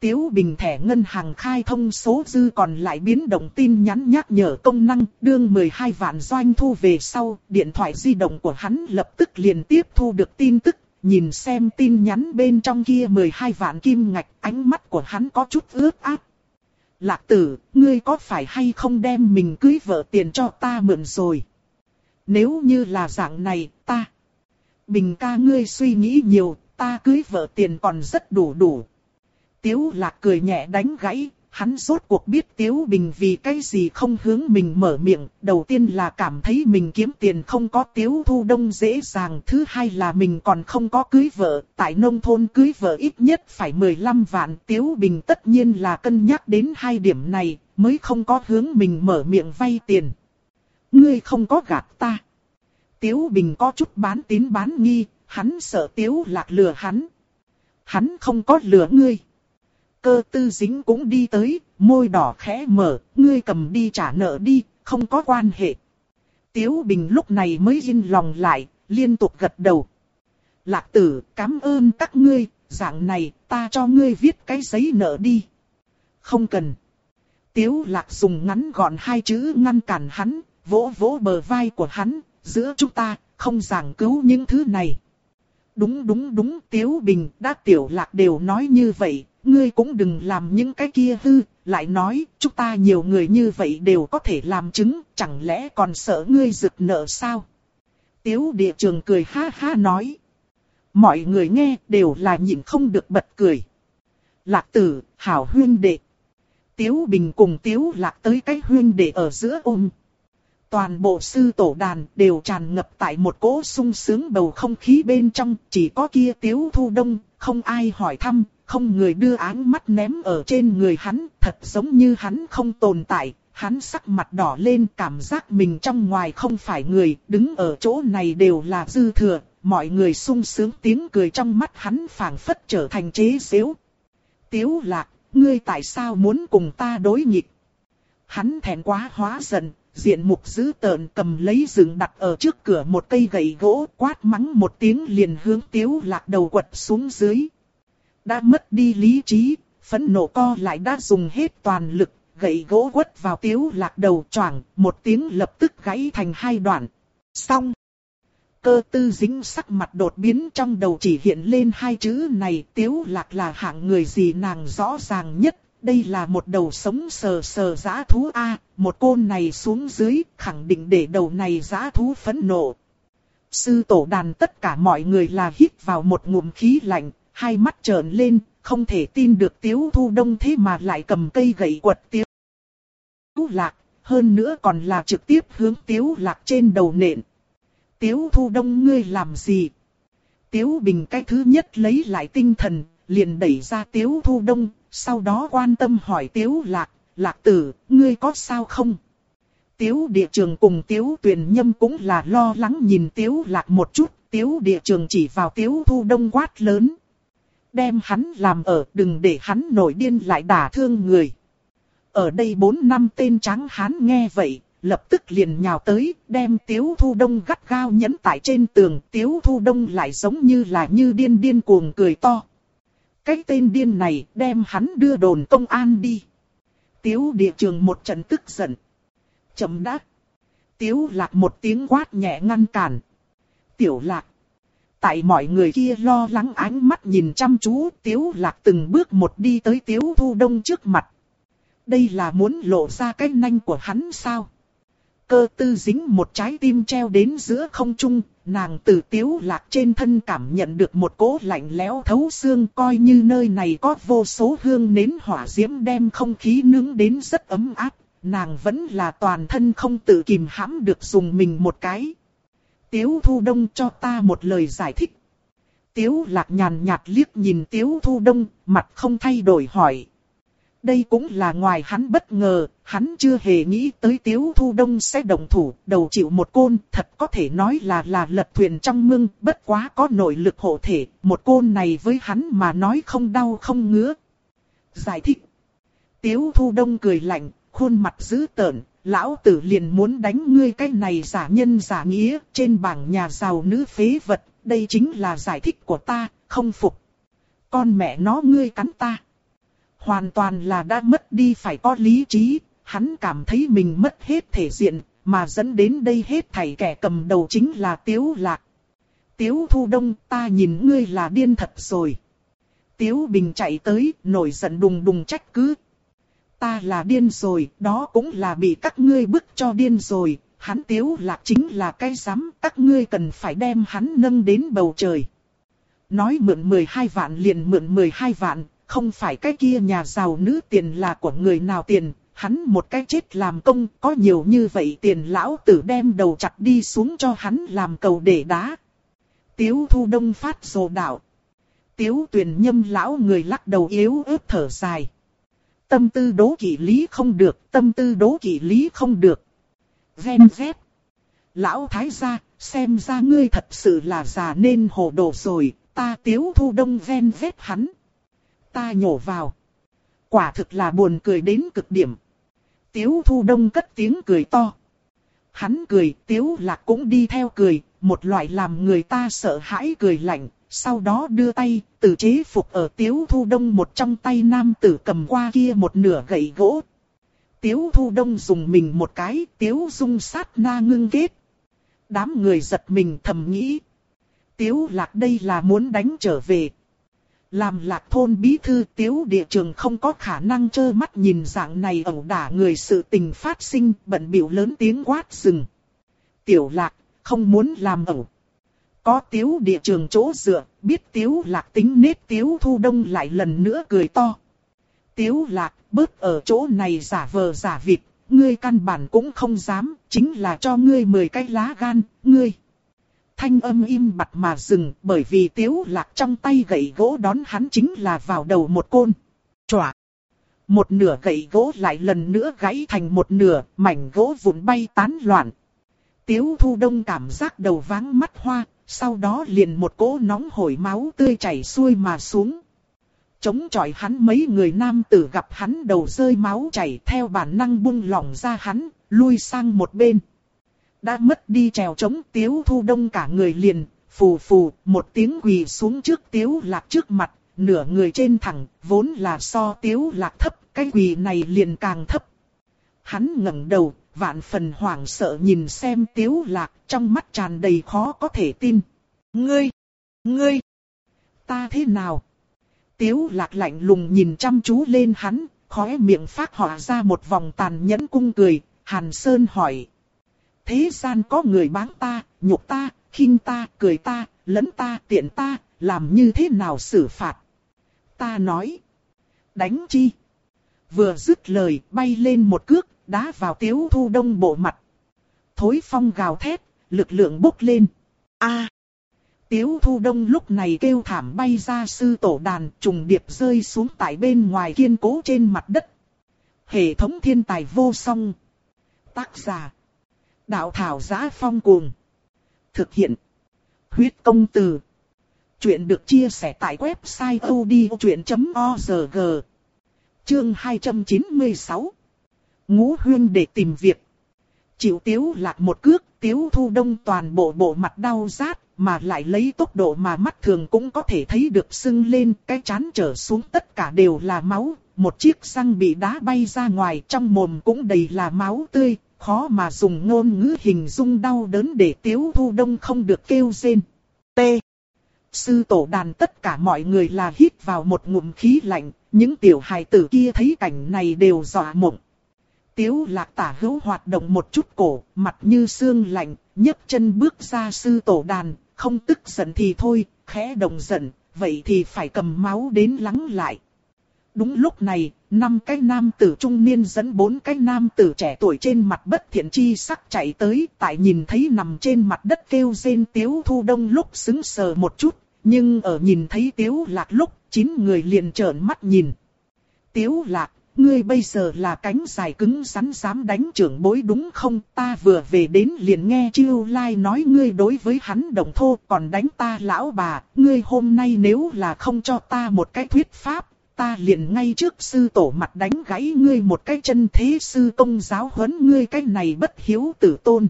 Tiếu Bình thẻ ngân hàng khai thông số dư còn lại biến động tin nhắn nhắc nhở công năng đương 12 vạn doanh thu về sau, điện thoại di động của hắn lập tức liền tiếp thu được tin tức, nhìn xem tin nhắn bên trong kia 12 vạn kim ngạch, ánh mắt của hắn có chút ướt át. Lạc tử, ngươi có phải hay không đem mình cưới vợ tiền cho ta mượn rồi? Nếu như là dạng này, ta... Bình ca ngươi suy nghĩ nhiều, ta cưới vợ tiền còn rất đủ đủ. Tiếu lạc cười nhẹ đánh gãy, hắn rốt cuộc biết Tiếu Bình vì cái gì không hướng mình mở miệng. Đầu tiên là cảm thấy mình kiếm tiền không có Tiếu Thu Đông dễ dàng. Thứ hai là mình còn không có cưới vợ. Tại nông thôn cưới vợ ít nhất phải 15 vạn. Tiếu Bình tất nhiên là cân nhắc đến hai điểm này mới không có hướng mình mở miệng vay tiền. Ngươi không có gạt ta. Tiếu Bình có chút bán tín bán nghi, hắn sợ Tiếu lạc lừa hắn. Hắn không có lừa ngươi. Cơ tư dính cũng đi tới, môi đỏ khẽ mở, ngươi cầm đi trả nợ đi, không có quan hệ. Tiếu Bình lúc này mới yên lòng lại, liên tục gật đầu. Lạc tử, cảm ơn các ngươi, dạng này, ta cho ngươi viết cái giấy nợ đi. Không cần. Tiếu lạc dùng ngắn gọn hai chữ ngăn cản hắn, vỗ vỗ bờ vai của hắn, giữa chúng ta, không giảng cứu những thứ này. Đúng đúng đúng, Tiếu Bình, đã tiểu lạc đều nói như vậy, ngươi cũng đừng làm những cái kia hư, lại nói, chúng ta nhiều người như vậy đều có thể làm chứng, chẳng lẽ còn sợ ngươi rực nợ sao? Tiếu địa trường cười ha ha nói. Mọi người nghe đều là nhịn không được bật cười. Lạc tử, hảo huyên đệ. Tiếu Bình cùng Tiếu Lạc tới cái huyên đệ ở giữa ôm. Toàn bộ sư tổ đàn đều tràn ngập tại một cỗ sung sướng bầu không khí bên trong, chỉ có kia Tiếu Thu Đông, không ai hỏi thăm, không người đưa áng mắt ném ở trên người hắn, thật giống như hắn không tồn tại. Hắn sắc mặt đỏ lên cảm giác mình trong ngoài không phải người, đứng ở chỗ này đều là dư thừa, mọi người sung sướng tiếng cười trong mắt hắn phảng phất trở thành chế xếu. Tiếu lạc, ngươi tại sao muốn cùng ta đối nghịch? Hắn thèn quá hóa giận, diện mục dữ tợn cầm lấy rừng đặt ở trước cửa một cây gậy gỗ quát mắng một tiếng liền hướng tiếu lạc đầu quật xuống dưới. Đã mất đi lý trí, phẫn nộ co lại đã dùng hết toàn lực, gậy gỗ quất vào tiếu lạc đầu choảng, một tiếng lập tức gãy thành hai đoạn. Xong. Cơ tư dính sắc mặt đột biến trong đầu chỉ hiện lên hai chữ này tiếu lạc là hạng người gì nàng rõ ràng nhất. Đây là một đầu sống sờ sờ giã thú A, một côn này xuống dưới, khẳng định để đầu này giã thú phẫn nộ. Sư tổ đàn tất cả mọi người là hít vào một ngụm khí lạnh, hai mắt trợn lên, không thể tin được tiếu thu đông thế mà lại cầm cây gậy quật tiếu. Lạc, hơn nữa còn là trực tiếp hướng tiếu lạc trên đầu nện. Tiếu thu đông ngươi làm gì? Tiếu bình cái thứ nhất lấy lại tinh thần, liền đẩy ra tiếu thu đông, sau đó quan tâm hỏi tiếu lạc, lạc tử, ngươi có sao không? Tiếu địa trường cùng tiếu tuyền nhâm cũng là lo lắng nhìn tiếu lạc một chút, tiếu địa trường chỉ vào tiếu thu đông quát lớn. Đem hắn làm ở, đừng để hắn nổi điên lại đả thương người. Ở đây bốn năm tên trắng hán nghe vậy, lập tức liền nhào tới, đem Tiếu Thu Đông gắt gao nhấn tại trên tường, Tiếu Thu Đông lại giống như là như điên điên cuồng cười to. Cái tên điên này đem hắn đưa đồn công an đi. Tiếu địa trường một trận tức giận. Chậm đáp. Tiếu lạc một tiếng quát nhẹ ngăn cản. Tiểu lạc. Tại mọi người kia lo lắng ánh mắt nhìn chăm chú, Tiếu lạc từng bước một đi tới Tiếu Thu Đông trước mặt. Đây là muốn lộ ra cái nanh của hắn sao? cơ tư dính một trái tim treo đến giữa không trung, nàng từ tiếu lạc trên thân cảm nhận được một cỗ lạnh lẽo thấu xương coi như nơi này có vô số hương nến hỏa diễm đem không khí nướng đến rất ấm áp, nàng vẫn là toàn thân không tự kìm hãm được dùng mình một cái. Tiếu thu đông cho ta một lời giải thích. Tiếu lạc nhàn nhạt liếc nhìn tiếu thu đông, mặt không thay đổi hỏi. Đây cũng là ngoài hắn bất ngờ, hắn chưa hề nghĩ tới Tiếu Thu Đông sẽ đồng thủ, đầu chịu một côn, thật có thể nói là là lật thuyền trong mương, bất quá có nội lực hộ thể, một côn này với hắn mà nói không đau không ngứa. Giải thích. Tiếu Thu Đông cười lạnh, khuôn mặt dữ tợn, lão tử liền muốn đánh ngươi cái này giả nhân giả nghĩa, trên bảng nhà giàu nữ phế vật, đây chính là giải thích của ta, không phục. Con mẹ nó ngươi cắn ta. Hoàn toàn là đã mất đi phải có lý trí, hắn cảm thấy mình mất hết thể diện, mà dẫn đến đây hết thảy kẻ cầm đầu chính là Tiếu Lạc. Tiếu Thu Đông ta nhìn ngươi là điên thật rồi. Tiếu Bình chạy tới, nổi giận đùng đùng trách cứ. Ta là điên rồi, đó cũng là bị các ngươi bức cho điên rồi, hắn Tiếu Lạc chính là cái giám, các ngươi cần phải đem hắn nâng đến bầu trời. Nói mượn 12 vạn liền mượn 12 vạn, không phải cái kia nhà giàu nữ tiền là của người nào tiền, hắn một cái chết làm công, có nhiều như vậy tiền lão tử đem đầu chặt đi xuống cho hắn làm cầu để đá. Tiếu thu đông phát rồ đạo. Tiếu tuyển nhâm lão người lắc đầu yếu ớt thở dài. Tâm tư đố kỵ lý không được, tâm tư đố kỵ lý không được. Ven vét. Lão thái gia, xem ra ngươi thật sự là già nên hồ đồ rồi, ta tiếu thu đông ven vét hắn ta nhổ vào. Quả thực là buồn cười đến cực điểm. Tiếu thu đông cất tiếng cười to. Hắn cười, tiếu lạc cũng đi theo cười, một loại làm người ta sợ hãi cười lạnh, sau đó đưa tay, từ chế phục ở tiếu thu đông một trong tay nam tử cầm qua kia một nửa gậy gỗ. Tiếu thu đông dùng mình một cái, tiếu dung sát na ngưng kết. Đám người giật mình thầm nghĩ. Tiếu lạc đây là muốn đánh trở về. Làm lạc thôn bí thư tiếu địa trường không có khả năng trơ mắt nhìn dạng này ẩu đả người sự tình phát sinh bận biểu lớn tiếng quát rừng. Tiểu lạc, không muốn làm ẩu. Có tiếu địa trường chỗ dựa, biết tiếu lạc tính nết tiếu thu đông lại lần nữa cười to. Tiếu lạc, bớt ở chỗ này giả vờ giả vịt, ngươi căn bản cũng không dám, chính là cho ngươi mười cái lá gan, ngươi thanh âm im bặt mà dừng bởi vì tiếu lạc trong tay gậy gỗ đón hắn chính là vào đầu một côn. Chòa! Một nửa gậy gỗ lại lần nữa gãy thành một nửa, mảnh gỗ vụn bay tán loạn. Tiếu thu đông cảm giác đầu váng mắt hoa, sau đó liền một cỗ nóng hổi máu tươi chảy xuôi mà xuống. Chống chọi hắn mấy người nam tử gặp hắn đầu rơi máu chảy theo bản năng buông lỏng ra hắn, lui sang một bên. Đã mất đi trèo chống tiếu thu đông cả người liền, phù phù, một tiếng quỳ xuống trước tiếu lạc trước mặt, nửa người trên thẳng, vốn là so tiếu lạc thấp, cái quỳ này liền càng thấp. Hắn ngẩng đầu, vạn phần hoảng sợ nhìn xem tiếu lạc, trong mắt tràn đầy khó có thể tin. Ngươi! Ngươi! Ta thế nào? Tiếu lạc lạnh lùng nhìn chăm chú lên hắn, khóe miệng phát họa ra một vòng tàn nhẫn cung cười, Hàn Sơn hỏi. Thế gian có người báng ta, nhục ta, khinh ta, cười ta, lẫn ta, tiện ta, làm như thế nào xử phạt? Ta nói. Đánh chi? Vừa dứt lời, bay lên một cước, đá vào tiếu thu đông bộ mặt. Thối phong gào thét, lực lượng bốc lên. A! Tiếu thu đông lúc này kêu thảm bay ra sư tổ đàn trùng điệp rơi xuống tại bên ngoài kiên cố trên mặt đất. Hệ thống thiên tài vô song. Tác giả. Đạo thảo giá phong cuồng. Thực hiện. Huyết công từ. Chuyện được chia sẻ tại website odchuyện.org. Chương 296. Ngũ huyên để tìm việc. Chịu tiếu lạc một cước, tiếu thu đông toàn bộ bộ mặt đau rát, mà lại lấy tốc độ mà mắt thường cũng có thể thấy được sưng lên, cái chán trở xuống tất cả đều là máu, một chiếc răng bị đá bay ra ngoài trong mồm cũng đầy là máu tươi, khó mà dùng ngôn ngữ hình dung đau đớn để tiếu thu đông không được kêu rên. T. Sư tổ đàn tất cả mọi người là hít vào một ngụm khí lạnh, những tiểu hài tử kia thấy cảnh này đều dọa mộng. Tiếu lạc tả hữu hoạt động một chút cổ, mặt như xương lạnh, nhấc chân bước ra sư tổ đàn, không tức giận thì thôi, khẽ động giận, vậy thì phải cầm máu đến lắng lại. Đúng lúc này, năm cái nam tử trung niên dẫn bốn cái nam tử trẻ tuổi trên mặt bất thiện chi sắc chạy tới, tại nhìn thấy nằm trên mặt đất kêu rên tiếu thu đông lúc xứng sờ một chút, nhưng ở nhìn thấy tiếu lạc lúc, chín người liền trợn mắt nhìn. Tiếu lạc, ngươi bây giờ là cánh dài cứng rắn dám đánh trưởng bối đúng không? Ta vừa về đến liền nghe Chiêu Lai nói ngươi đối với hắn đồng thô còn đánh ta lão bà, ngươi hôm nay nếu là không cho ta một cái thuyết pháp, ta liền ngay trước sư tổ mặt đánh gãy ngươi một cái chân thế sư công giáo huấn ngươi cái này bất hiếu tử tôn.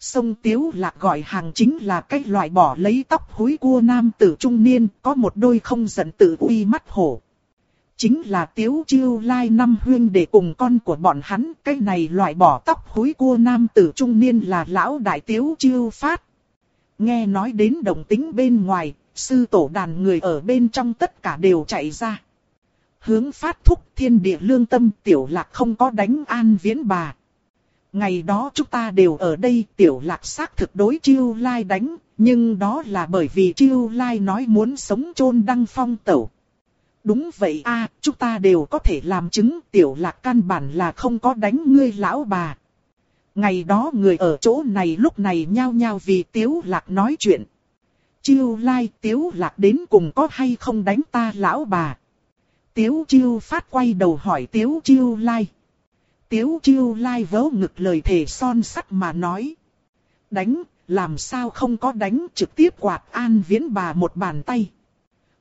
Sông Tiếu Lạc gọi hàng chính là cái loại bỏ lấy tóc húi cua nam tử trung niên, có một đôi không giận tự uy mắt hổ. Chính là Tiếu Chiêu Lai năm huyên để cùng con của bọn hắn, cái này loại bỏ tóc húi cua nam tử trung niên là lão đại Tiếu Chiêu Phát. Nghe nói đến đồng tính bên ngoài, sư tổ đàn người ở bên trong tất cả đều chạy ra. Hướng phát thúc thiên địa lương tâm tiểu lạc không có đánh an viễn bà. Ngày đó chúng ta đều ở đây tiểu lạc xác thực đối chiêu lai đánh, nhưng đó là bởi vì chiêu lai nói muốn sống chôn đăng phong tẩu. Đúng vậy a chúng ta đều có thể làm chứng tiểu lạc căn bản là không có đánh ngươi lão bà. Ngày đó người ở chỗ này lúc này nhao nhao vì tiếu lạc nói chuyện. Chiêu lai tiếu lạc đến cùng có hay không đánh ta lão bà. Tiếu chiêu phát quay đầu hỏi tiếu chiêu lai. Tiếu chiêu lai vớ ngực lời thề son sắt mà nói. Đánh, làm sao không có đánh trực tiếp quạt an viễn bà một bàn tay.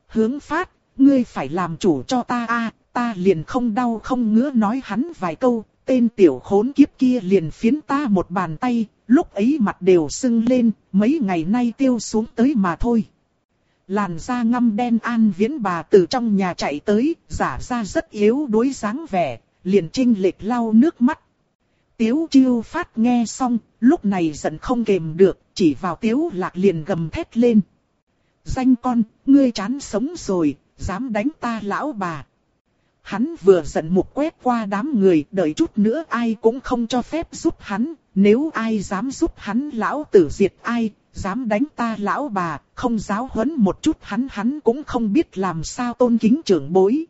Hướng phát, ngươi phải làm chủ cho ta a ta liền không đau không ngứa nói hắn vài câu, tên tiểu khốn kiếp kia liền phiến ta một bàn tay, lúc ấy mặt đều sưng lên, mấy ngày nay tiêu xuống tới mà thôi. Làn da ngăm đen an viễn bà từ trong nhà chạy tới, giả ra rất yếu đuối dáng vẻ, liền trinh lệch lau nước mắt. Tiếu chiêu phát nghe xong, lúc này giận không kềm được, chỉ vào tiếu lạc liền gầm thét lên. Danh con, ngươi chán sống rồi, dám đánh ta lão bà. Hắn vừa giận mục quét qua đám người, đợi chút nữa ai cũng không cho phép giúp hắn, nếu ai dám giúp hắn lão tử diệt ai, dám đánh ta lão bà, không giáo huấn một chút hắn hắn cũng không biết làm sao tôn kính trưởng bối.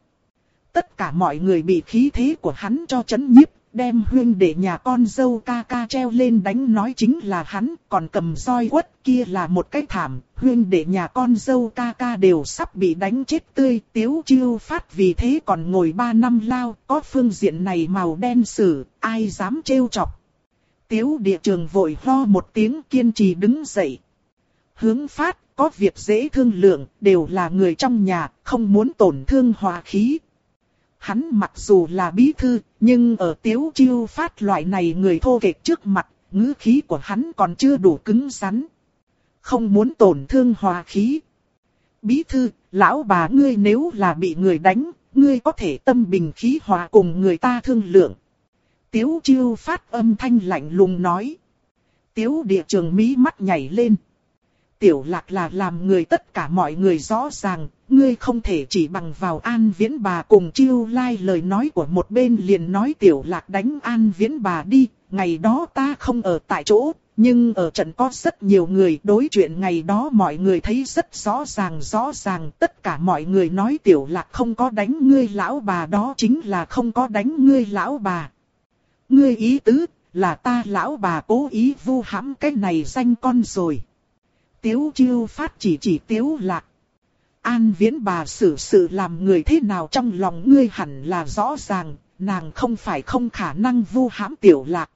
Tất cả mọi người bị khí thế của hắn cho chấn nhiếp, đem huyên để nhà con dâu ca ca treo lên đánh nói chính là hắn, còn cầm roi quất kia là một cái thảm, huyên để nhà con dâu ca ca đều sắp bị đánh chết tươi, tiếu chiêu phát vì thế còn ngồi ba năm lao, có phương diện này màu đen sử, ai dám trêu chọc. Tiếu địa trường vội ho một tiếng kiên trì đứng dậy. Hướng phát, có việc dễ thương lượng, đều là người trong nhà, không muốn tổn thương hòa khí. hắn mặc dù là bí thư, nhưng ở tiếu chiêu phát loại này người thô kệch trước mặt, ngữ khí của hắn còn chưa đủ cứng rắn. Không muốn tổn thương hòa khí. Bí thư, lão bà ngươi nếu là bị người đánh, ngươi có thể tâm bình khí hòa cùng người ta thương lượng. Tiếu chiêu phát âm thanh lạnh lùng nói. Tiếu địa trường mỹ mắt nhảy lên. Tiểu lạc là làm người tất cả mọi người rõ ràng, ngươi không thể chỉ bằng vào an viễn bà cùng chiêu lai lời nói của một bên liền nói tiểu lạc đánh an viễn bà đi, ngày đó ta không ở tại chỗ, nhưng ở trận có rất nhiều người đối chuyện ngày đó mọi người thấy rất rõ ràng rõ ràng tất cả mọi người nói tiểu lạc không có đánh ngươi lão bà đó chính là không có đánh ngươi lão bà. Ngươi ý tứ là ta lão bà cố ý vu hãm cái này danh con rồi. Tiếu chiêu phát chỉ chỉ tiếu lạc. An viễn bà xử sự làm người thế nào trong lòng ngươi hẳn là rõ ràng, nàng không phải không khả năng vu hãm tiểu lạc.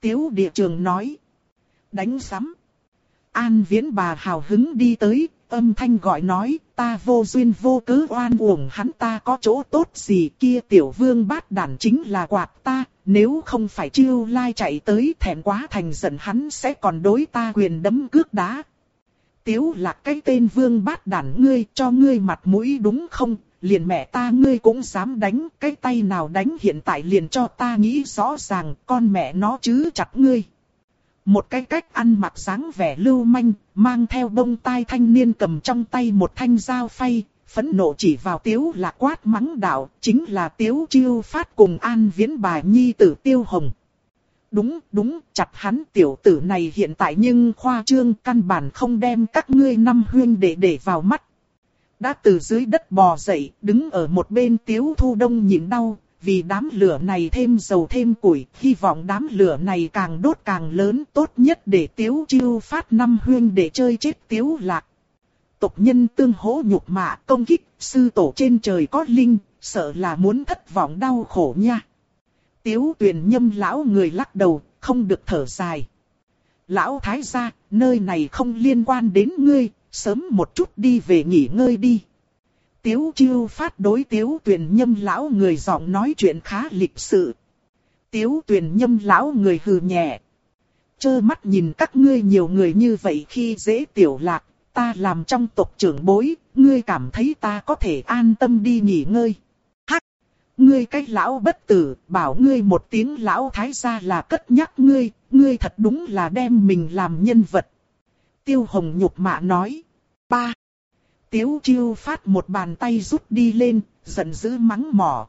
Tiếu địa trường nói. Đánh sắm. An viễn bà hào hứng đi tới, âm thanh gọi nói, ta vô duyên vô cớ oan uổng hắn ta có chỗ tốt gì kia tiểu vương bát đàn chính là quạt ta, nếu không phải chiêu lai chạy tới thẹn quá thành giận hắn sẽ còn đối ta quyền đấm cước đá. Tiếu là cái tên vương bát đàn ngươi cho ngươi mặt mũi đúng không, liền mẹ ta ngươi cũng dám đánh, cái tay nào đánh hiện tại liền cho ta nghĩ rõ ràng con mẹ nó chứ chặt ngươi. Một cái cách ăn mặc dáng vẻ lưu manh, mang theo bông tai thanh niên cầm trong tay một thanh dao phay, phẫn nộ chỉ vào tiếu là quát mắng đạo, chính là tiếu chiêu phát cùng an viễn bài nhi tử tiêu hồng. Đúng, đúng, chặt hắn tiểu tử này hiện tại nhưng khoa trương căn bản không đem các ngươi năm huyên để để vào mắt. Đã từ dưới đất bò dậy, đứng ở một bên tiếu thu đông nhìn đau, vì đám lửa này thêm dầu thêm củi, hy vọng đám lửa này càng đốt càng lớn, tốt nhất để tiếu chiêu phát năm huyên để chơi chết tiếu lạc. Tộc nhân tương hỗ nhục mạ công kích, sư tổ trên trời có linh, sợ là muốn thất vọng đau khổ nha. Tiếu tuyển nhâm lão người lắc đầu, không được thở dài. Lão thái gia, nơi này không liên quan đến ngươi, sớm một chút đi về nghỉ ngơi đi. Tiếu chiêu phát đối tiếu tuyển nhâm lão người giọng nói chuyện khá lịch sự. Tiếu tuyển nhâm lão người hừ nhẹ. Chơ mắt nhìn các ngươi nhiều người như vậy khi dễ tiểu lạc, ta làm trong tộc trưởng bối, ngươi cảm thấy ta có thể an tâm đi nghỉ ngơi. Hắc! Ngươi cách lão bất tử, bảo ngươi một tiếng lão thái gia là cất nhắc ngươi, ngươi thật đúng là đem mình làm nhân vật. Tiêu hồng nhục mạ nói. Ba! Tiếu chiêu phát một bàn tay rút đi lên, giận dữ mắng mỏ.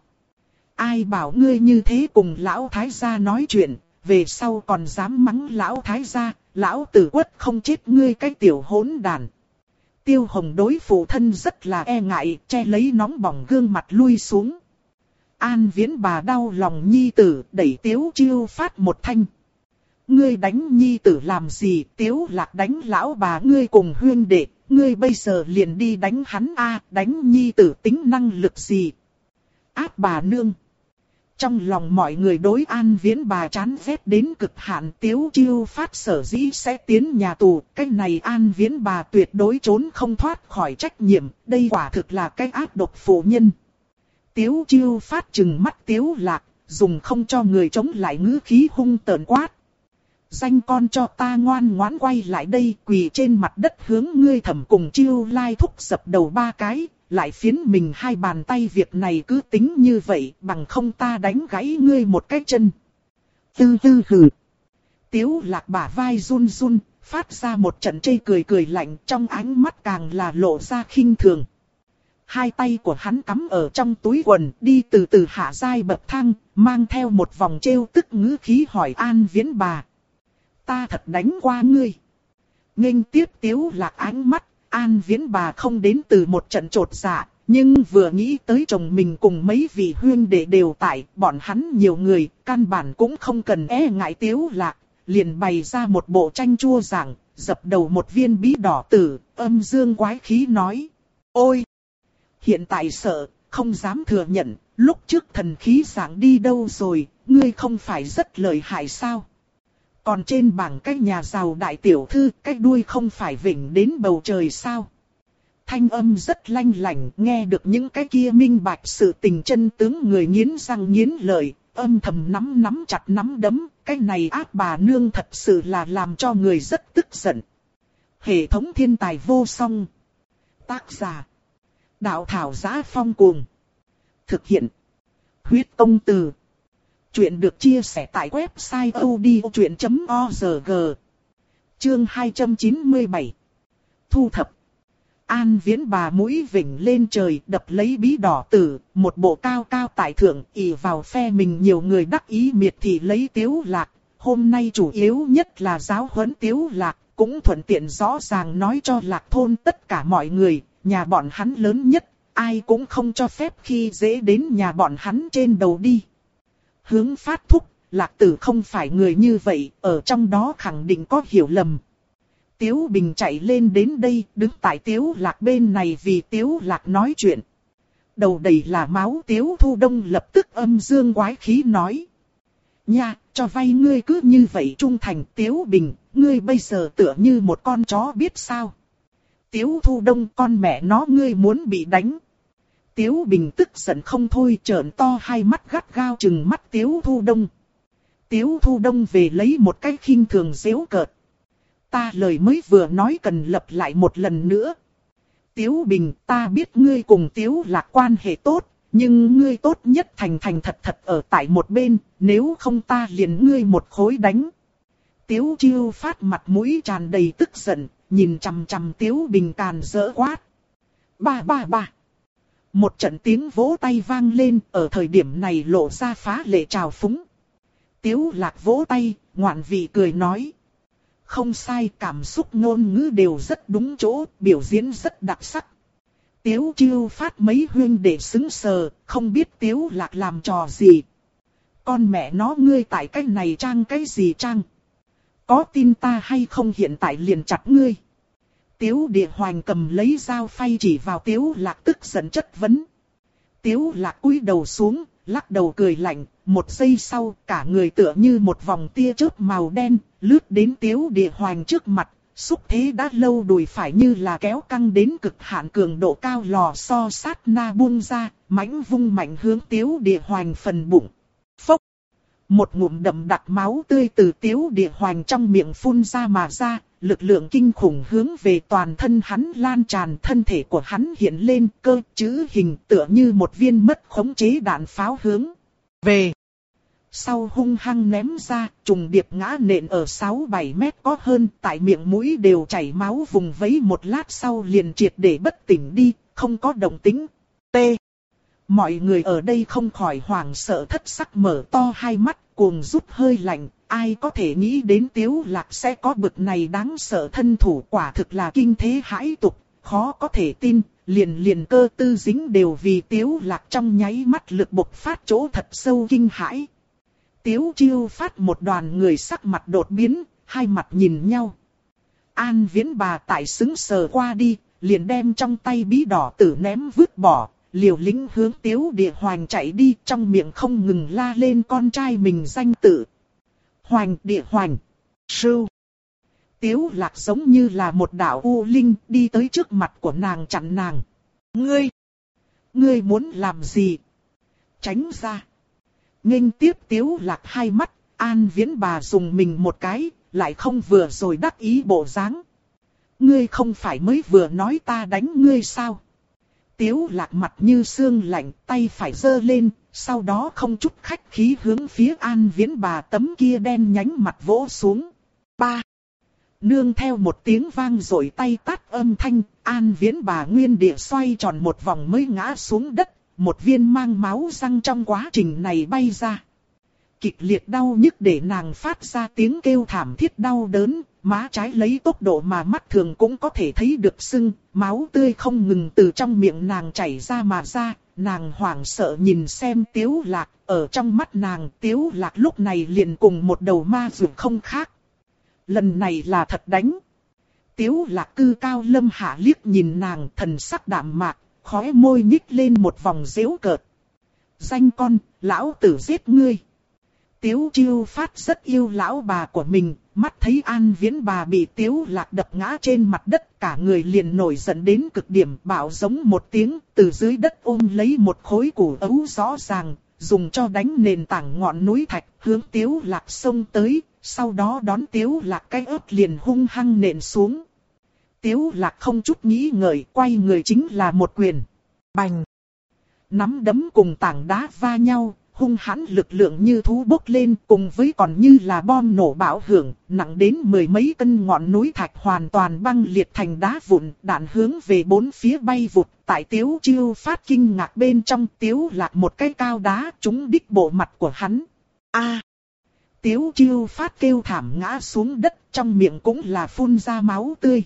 Ai bảo ngươi như thế cùng lão thái gia nói chuyện, về sau còn dám mắng lão thái gia, lão tử quất không chết ngươi cái tiểu hỗn đàn. Tiêu hồng đối phụ thân rất là e ngại, che lấy nóng bỏng gương mặt lui xuống. An viễn bà đau lòng nhi tử, đẩy tiếu chiêu phát một thanh. Ngươi đánh nhi tử làm gì, tiếu lạc đánh lão bà ngươi cùng huyên đệ, ngươi bây giờ liền đi đánh hắn a, đánh nhi tử tính năng lực gì? Áp bà nương. Trong lòng mọi người đối an viễn bà chán ghét đến cực hạn tiếu chiêu phát sở dĩ sẽ tiến nhà tù. Cái này an viễn bà tuyệt đối trốn không thoát khỏi trách nhiệm. Đây quả thực là cái ác độc phụ nhân. Tiếu chiêu phát chừng mắt tiếu lạc, dùng không cho người chống lại ngữ khí hung tợn quát danh con cho ta ngoan ngoãn quay lại đây quỳ trên mặt đất hướng ngươi thẩm cùng chiêu lai thúc sập đầu ba cái, lại phiến mình hai bàn tay việc này cứ tính như vậy bằng không ta đánh gãy ngươi một cái chân. Tư tư hừ. Tiếu lạc bả vai run run, phát ra một trận chây cười cười lạnh trong ánh mắt càng là lộ ra khinh thường. Hai tay của hắn cắm ở trong túi quần đi từ từ hạ dai bậc thang, mang theo một vòng treo tức ngữ khí hỏi an viễn bà ta thật đánh qua ngươi. Nghênh tiếp tiếu lạc ánh mắt, an viễn bà không đến từ một trận trột dạ, nhưng vừa nghĩ tới chồng mình cùng mấy vị huyên đệ đều tại, bọn hắn nhiều người, căn bản cũng không cần e ngại tiếu lạc, liền bày ra một bộ tranh chua giảng, dập đầu một viên bí đỏ tử, âm dương quái khí nói. Ôi! Hiện tại sợ, không dám thừa nhận, lúc trước thần khí giảng đi đâu rồi, ngươi không phải rất lợi hại sao? Còn trên bảng cái nhà giàu đại tiểu thư, cái đuôi không phải vỉnh đến bầu trời sao? thanh âm rất lanh lảnh, nghe được những cái kia minh bạch sự tình chân tướng người nghiến răng nghiến lợi, âm thầm nắm nắm chặt nắm đấm, cái này ác bà nương thật sự là làm cho người rất tức giận. Hệ thống thiên tài vô song. Tác giả. Đạo thảo giá phong cuồng. Thực hiện. Huyết công từ. Chuyện được chia sẻ tại website odchuyện.org. Chương 297. Thu thập. An viễn bà mũi vỉnh lên trời đập lấy bí đỏ tử, một bộ cao cao tại thượng, ỉ vào phe mình nhiều người đắc ý miệt thì lấy tiếu lạc. Hôm nay chủ yếu nhất là giáo huấn tiếu lạc, cũng thuận tiện rõ ràng nói cho lạc thôn tất cả mọi người, nhà bọn hắn lớn nhất, ai cũng không cho phép khi dễ đến nhà bọn hắn trên đầu đi. Hướng phát thúc, lạc tử không phải người như vậy, ở trong đó khẳng định có hiểu lầm. Tiếu Bình chạy lên đến đây, đứng tại Tiếu Lạc bên này vì Tiếu Lạc nói chuyện. Đầu đầy là máu Tiếu Thu Đông lập tức âm dương quái khí nói. Nha, cho vay ngươi cứ như vậy trung thành Tiếu Bình, ngươi bây giờ tựa như một con chó biết sao. Tiếu Thu Đông con mẹ nó ngươi muốn bị đánh. Tiếu Bình tức giận không thôi trợn to hai mắt gắt gao chừng mắt Tiếu Thu Đông. Tiếu Thu Đông về lấy một cái khinh thường dễu cợt. Ta lời mới vừa nói cần lập lại một lần nữa. Tiếu Bình ta biết ngươi cùng Tiếu là quan hệ tốt, nhưng ngươi tốt nhất thành thành thật thật ở tại một bên, nếu không ta liền ngươi một khối đánh. Tiếu chiêu phát mặt mũi tràn đầy tức giận, nhìn chằm chằm Tiếu Bình càn rỡ quát. Ba ba ba. Một trận tiếng vỗ tay vang lên, ở thời điểm này lộ ra phá lệ trào phúng. Tiếu lạc vỗ tay, ngoạn vị cười nói. Không sai, cảm xúc ngôn ngữ đều rất đúng chỗ, biểu diễn rất đặc sắc. Tiếu chiêu phát mấy huyên để xứng sờ, không biết tiếu lạc làm trò gì. Con mẹ nó ngươi tại cái này trang cái gì trang? Có tin ta hay không hiện tại liền chặt ngươi? Tiếu địa hoành cầm lấy dao phay chỉ vào tiếu lạc tức giận chất vấn. Tiếu lạc cúi đầu xuống, lắc đầu cười lạnh, một giây sau cả người tựa như một vòng tia chớp màu đen, lướt đến tiếu địa hoành trước mặt, xúc thế đã lâu đùi phải như là kéo căng đến cực hạn cường độ cao lò so sát na buông ra, mãnh vung mạnh hướng tiếu địa hoành phần bụng. Phốc! Một ngụm đậm đặc máu tươi từ tiếu địa hoành trong miệng phun ra mà ra, lực lượng kinh khủng hướng về toàn thân hắn lan tràn thân thể của hắn hiện lên cơ chữ hình tựa như một viên mất khống chế đạn pháo hướng về. Sau hung hăng ném ra, trùng điệp ngã nện ở 6-7 mét có hơn, tại miệng mũi đều chảy máu vùng vấy một lát sau liền triệt để bất tỉnh đi, không có động tính. T. Mọi người ở đây không khỏi hoảng sợ thất sắc mở to hai mắt, cuồng rút hơi lạnh, ai có thể nghĩ đến tiếu lạc sẽ có bực này đáng sợ thân thủ quả thực là kinh thế hãi tục, khó có thể tin, liền liền cơ tư dính đều vì tiếu lạc trong nháy mắt lực bộc phát chỗ thật sâu kinh hãi. Tiếu chiêu phát một đoàn người sắc mặt đột biến, hai mặt nhìn nhau. An viễn bà tại xứng sờ qua đi, liền đem trong tay bí đỏ tử ném vứt bỏ, liều lính hướng tiếu địa hoàng chạy đi trong miệng không ngừng la lên con trai mình danh tự. Hoành địa hoành, sưu. Tiếu lạc giống như là một đạo u linh đi tới trước mặt của nàng chặn nàng. Ngươi, ngươi muốn làm gì? Tránh ra. nghênh tiếp tiếu lạc hai mắt, an viễn bà dùng mình một cái, lại không vừa rồi đắc ý bộ dáng. Ngươi không phải mới vừa nói ta đánh ngươi sao? Tiếu lạc mặt như xương lạnh, tay phải giơ lên, sau đó không chút khách khí hướng phía an viễn bà tấm kia đen nhánh mặt vỗ xuống. Ba. Nương theo một tiếng vang rồi tay tát âm thanh, an viễn bà nguyên địa xoay tròn một vòng mới ngã xuống đất, một viên mang máu răng trong quá trình này bay ra. Kịch liệt đau nhức để nàng phát ra tiếng kêu thảm thiết đau đớn, má trái lấy tốc độ mà mắt thường cũng có thể thấy được sưng, máu tươi không ngừng từ trong miệng nàng chảy ra mà ra, nàng hoảng sợ nhìn xem tiếu lạc, ở trong mắt nàng tiếu lạc lúc này liền cùng một đầu ma dù không khác. Lần này là thật đánh. Tiếu lạc cư cao lâm hạ liếc nhìn nàng thần sắc đạm mạc, khóe môi nhích lên một vòng dễu cợt. Danh con, lão tử giết ngươi. Tiếu chiêu phát rất yêu lão bà của mình, mắt thấy an viễn bà bị tiếu lạc đập ngã trên mặt đất, cả người liền nổi giận đến cực điểm, bảo giống một tiếng, từ dưới đất ôm lấy một khối củ ấu rõ ràng, dùng cho đánh nền tảng ngọn núi thạch, hướng tiếu lạc sông tới, sau đó đón tiếu lạc cái ớt liền hung hăng nện xuống. Tiếu lạc không chút nghĩ ngợi, quay người chính là một quyền. Bành! Nắm đấm cùng tảng đá va nhau, hung hãn lực lượng như thú bốc lên cùng với còn như là bom nổ bão hưởng, nặng đến mười mấy cân ngọn núi thạch hoàn toàn băng liệt thành đá vụn, đạn hướng về bốn phía bay vụt, tại tiếu chiêu phát kinh ngạc bên trong tiếu lạc một cái cao đá trúng đích bộ mặt của hắn. A! tiếu chiêu phát kêu thảm ngã xuống đất trong miệng cũng là phun ra máu tươi.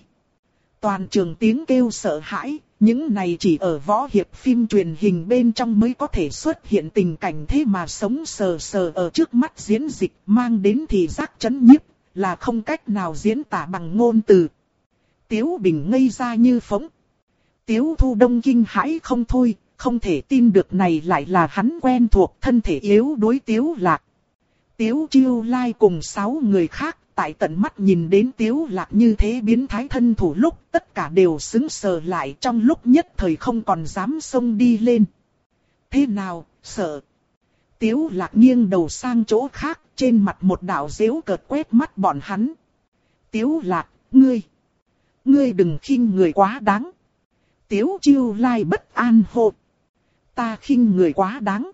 Toàn trường tiếng kêu sợ hãi, những này chỉ ở võ hiệp phim truyền hình bên trong mới có thể xuất hiện tình cảnh thế mà sống sờ sờ ở trước mắt diễn dịch mang đến thì giác chấn nhiếp, là không cách nào diễn tả bằng ngôn từ. Tiếu Bình ngây ra như phóng. Tiếu Thu Đông kinh hãi không thôi, không thể tin được này lại là hắn quen thuộc thân thể yếu đối Tiếu Lạc. Tiếu Chiêu Lai cùng sáu người khác tại tận mắt nhìn đến tiếu lạc như thế biến thái thân thủ lúc tất cả đều xứng sờ lại trong lúc nhất thời không còn dám xông đi lên. Thế nào, sợ. Tiếu lạc nghiêng đầu sang chỗ khác, trên mặt một đạo dễu cợt quét mắt bọn hắn. Tiếu lạc, ngươi. Ngươi đừng khinh người quá đáng. Tiếu chiêu lai bất an hộp. Ta khinh người quá đáng.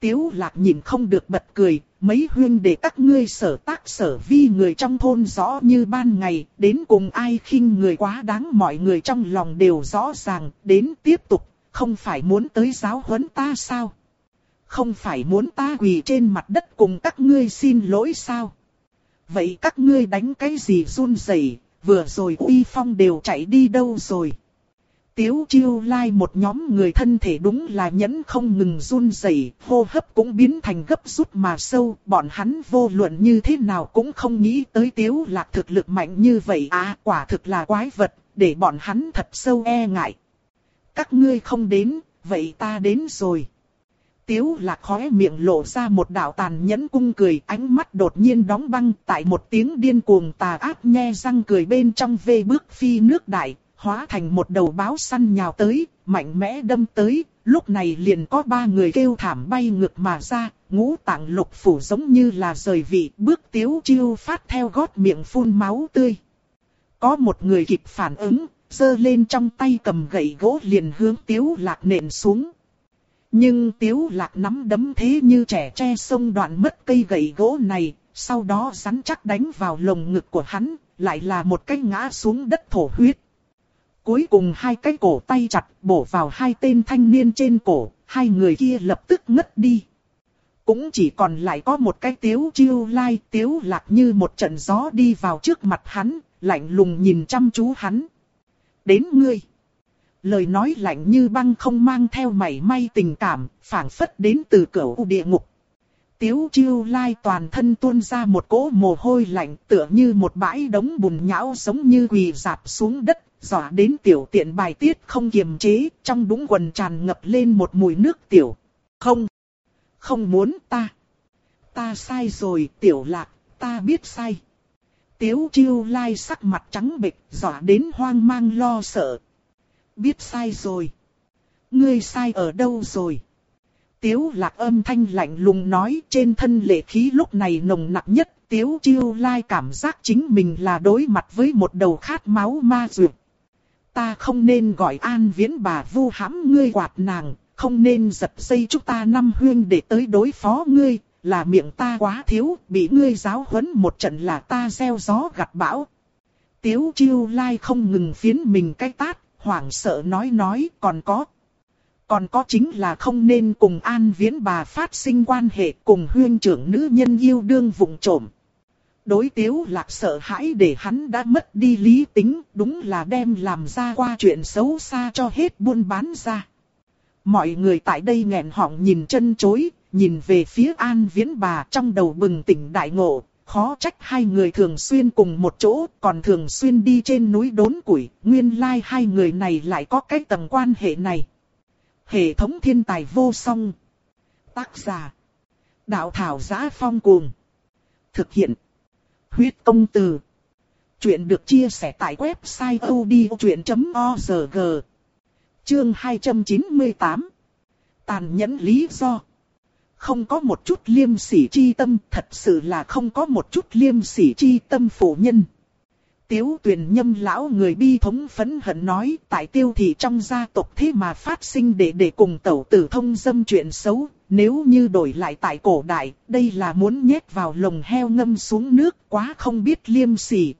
Tiếu lạc nhìn không được bật cười, mấy huyên để các ngươi sở tác sở vi người trong thôn rõ như ban ngày, đến cùng ai khinh người quá đáng mọi người trong lòng đều rõ ràng, đến tiếp tục, không phải muốn tới giáo huấn ta sao? Không phải muốn ta quỳ trên mặt đất cùng các ngươi xin lỗi sao? Vậy các ngươi đánh cái gì run rẩy? vừa rồi uy phong đều chạy đi đâu rồi? Tiếu chiêu lai một nhóm người thân thể đúng là nhẫn không ngừng run rẩy, hô hấp cũng biến thành gấp rút mà sâu, bọn hắn vô luận như thế nào cũng không nghĩ tới tiếu lạc thực lực mạnh như vậy à, quả thực là quái vật, để bọn hắn thật sâu e ngại. Các ngươi không đến, vậy ta đến rồi. Tiếu lạc khóe miệng lộ ra một đạo tàn nhẫn cung cười, ánh mắt đột nhiên đóng băng tại một tiếng điên cuồng tà ác nhe răng cười bên trong vê bước phi nước đại, hóa thành một đầu báo săn nhào tới, mạnh mẽ đâm tới, lúc này liền có ba người kêu thảm bay ngược mà ra, ngũ tạng lục phủ giống như là rời vị, bước tiếu chiêu phát theo gót miệng phun máu tươi. Có một người kịp phản ứng, giơ lên trong tay cầm gậy gỗ liền hướng tiếu lạc nện xuống. Nhưng tiếu lạc nắm đấm thế như trẻ tre sông đoạn mất cây gậy gỗ này, sau đó rắn chắc đánh vào lồng ngực của hắn, lại là một cái ngã xuống đất thổ huyết. Cuối cùng hai cái cổ tay chặt bổ vào hai tên thanh niên trên cổ, hai người kia lập tức ngất đi. Cũng chỉ còn lại có một cái tiếu chiêu lai tiếu lạc như một trận gió đi vào trước mặt hắn, lạnh lùng nhìn chăm chú hắn. Đến ngươi. Lời nói lạnh như băng không mang theo mảy may tình cảm, phảng phất đến từ cửa u địa ngục. Tiếu chiêu lai toàn thân tuôn ra một cỗ mồ hôi lạnh tựa như một bãi đống bùn nhão giống như quỳ dạp xuống đất dọa đến tiểu tiện bài tiết không kiềm chế, trong đũng quần tràn ngập lên một mùi nước tiểu. Không, không muốn ta. Ta sai rồi, tiểu lạc, ta biết sai. Tiếu chiêu lai sắc mặt trắng bệch, dọa đến hoang mang lo sợ. Biết sai rồi. Ngươi sai ở đâu rồi? Tiếu lạc âm thanh lạnh lùng nói trên thân lệ khí lúc này nồng nặc nhất. Tiếu chiêu lai cảm giác chính mình là đối mặt với một đầu khát máu ma dược ta không nên gọi an viễn bà vu hãm ngươi quạt nàng, không nên giật dây chúng ta năm huyên để tới đối phó ngươi, là miệng ta quá thiếu, bị ngươi giáo huấn một trận là ta gieo gió gặt bão. Tiếu chiêu lai không ngừng phiến mình cái tát, hoảng sợ nói nói còn có. Còn có chính là không nên cùng an viễn bà phát sinh quan hệ cùng huyên trưởng nữ nhân yêu đương vụng trộm đối tiếu lạc sợ hãi để hắn đã mất đi lý tính, đúng là đem làm ra qua chuyện xấu xa cho hết buôn bán ra. Mọi người tại đây nghẹn họng nhìn chân chối, nhìn về phía an viễn bà trong đầu bừng tỉnh đại ngộ, khó trách hai người thường xuyên cùng một chỗ, còn thường xuyên đi trên núi đốn củi, nguyên lai like hai người này lại có cái tầng quan hệ này. Hệ thống thiên tài vô song. Tác giả Đạo thảo giá phong cuồng. Thực hiện. Huyết công từ. Chuyện được chia sẻ tại website odchuyện.org. Chương 298. Tàn nhẫn lý do. Không có một chút liêm sỉ chi tâm, thật sự là không có một chút liêm sỉ chi tâm phụ nhân. Tiếu tuyển nhâm lão người bi thống phấn hận nói tại tiêu thị trong gia tộc thế mà phát sinh để để cùng tẩu tử thông dâm chuyện xấu, nếu như đổi lại tại cổ đại, đây là muốn nhét vào lồng heo ngâm xuống nước quá không biết liêm sỉ.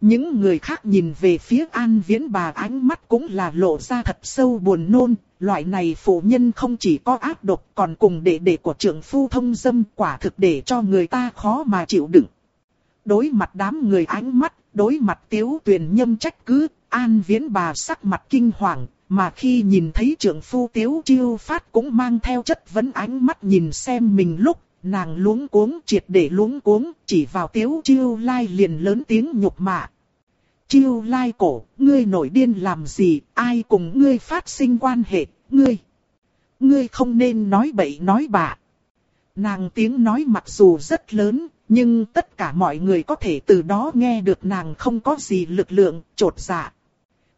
Những người khác nhìn về phía an viễn bà ánh mắt cũng là lộ ra thật sâu buồn nôn, loại này phụ nhân không chỉ có ác độc còn cùng đệ đệ của trưởng phu thông dâm quả thực để cho người ta khó mà chịu đựng. Đối mặt đám người ánh mắt, đối mặt tiếu tuyền nhâm trách cứ, an viễn bà sắc mặt kinh hoàng, mà khi nhìn thấy trưởng phu tiếu chiêu phát cũng mang theo chất vấn ánh mắt nhìn xem mình lúc, nàng luống cuống triệt để luống cuống, chỉ vào tiếu chiêu lai liền lớn tiếng nhục mạ. Chiêu lai cổ, ngươi nổi điên làm gì, ai cùng ngươi phát sinh quan hệ, ngươi. Ngươi không nên nói bậy nói bạ. Nàng tiếng nói mặc dù rất lớn, nhưng tất cả mọi người có thể từ đó nghe được nàng không có gì lực lượng, trột dạ.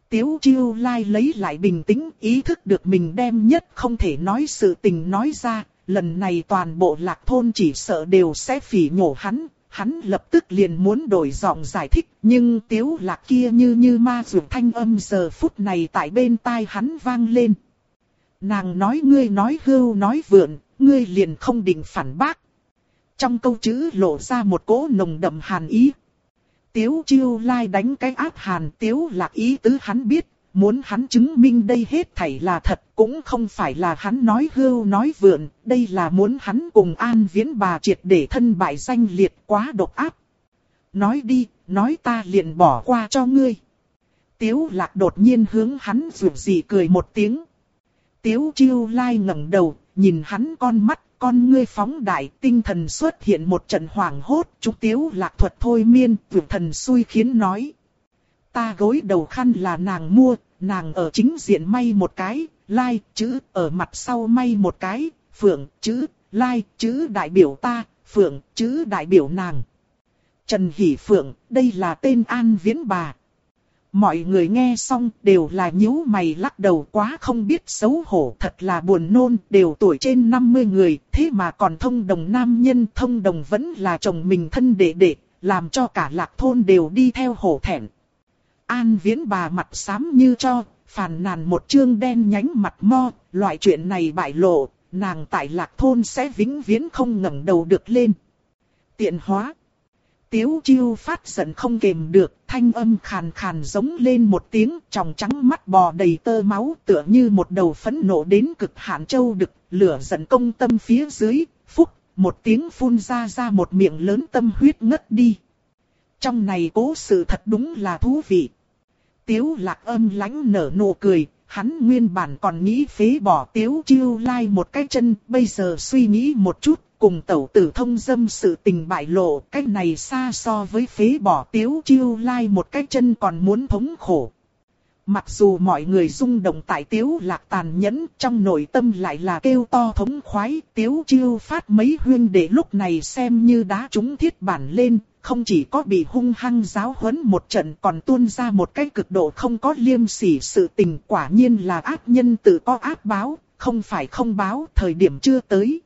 Tiếu chiêu lai lấy lại bình tĩnh, ý thức được mình đem nhất không thể nói sự tình nói ra, lần này toàn bộ lạc thôn chỉ sợ đều sẽ phỉ nhổ hắn, hắn lập tức liền muốn đổi giọng giải thích, nhưng tiếu lạc kia như như ma rượu thanh âm giờ phút này tại bên tai hắn vang lên. Nàng nói ngươi nói hưu nói vượn, ngươi liền không định phản bác. Trong câu chữ lộ ra một cỗ nồng đậm hàn ý. Tiếu chiêu lai đánh cái áp hàn tiếu lạc ý tứ hắn biết, muốn hắn chứng minh đây hết thảy là thật cũng không phải là hắn nói hưu nói vượn, đây là muốn hắn cùng an viễn bà triệt để thân bại danh liệt quá độc áp. Nói đi, nói ta liền bỏ qua cho ngươi. Tiếu lạc đột nhiên hướng hắn rủ gì cười một tiếng. Tiếu chiêu lai ngẩng đầu, nhìn hắn con mắt, con ngươi phóng đại, tinh thần xuất hiện một trận hoảng hốt, trúc tiếu lạc thuật thôi miên, vượt thần xui khiến nói. Ta gối đầu khăn là nàng mua, nàng ở chính diện may một cái, lai, like, chữ, ở mặt sau may một cái, phượng, chữ, lai, like, chữ đại biểu ta, phượng, chữ đại biểu nàng. Trần Hỷ Phượng, đây là tên An Viễn Bà. Mọi người nghe xong đều là nhíu mày lắc đầu quá không biết xấu hổ thật là buồn nôn đều tuổi trên 50 người thế mà còn thông đồng nam nhân thông đồng vẫn là chồng mình thân đệ đệ làm cho cả lạc thôn đều đi theo hổ thẹn. An viễn bà mặt xám như cho, phàn nàn một chương đen nhánh mặt mo, loại chuyện này bại lộ, nàng tại lạc thôn sẽ vĩnh viễn không ngẩng đầu được lên. Tiện hóa. Tiếu chiêu phát giận không kềm được, thanh âm khàn khàn giống lên một tiếng, tròng trắng mắt bò đầy tơ máu tựa như một đầu phấn nộ đến cực hạn châu đực, lửa giận công tâm phía dưới, phúc, một tiếng phun ra ra một miệng lớn tâm huyết ngất đi. Trong này cố sự thật đúng là thú vị. Tiếu lạc âm lãnh nở nụ cười, hắn nguyên bản còn nghĩ phế bỏ tiếu chiêu lai một cái chân, bây giờ suy nghĩ một chút, cùng tẩu tử thông dâm sự tình bại lộ, cái này xa so với phế bỏ tiếu chiêu lai một cái chân còn muốn thống khổ. Mặc dù mọi người rung động tại tiếu lạc tàn nhẫn, trong nội tâm lại là kêu to thống khoái, tiếu chiêu phát mấy huyên để lúc này xem như đá chúng thiết bản lên, không chỉ có bị hung hăng giáo huấn một trận còn tuôn ra một cái cực độ không có liêm sỉ sự tình quả nhiên là ác nhân tự có ác báo, không phải không báo, thời điểm chưa tới.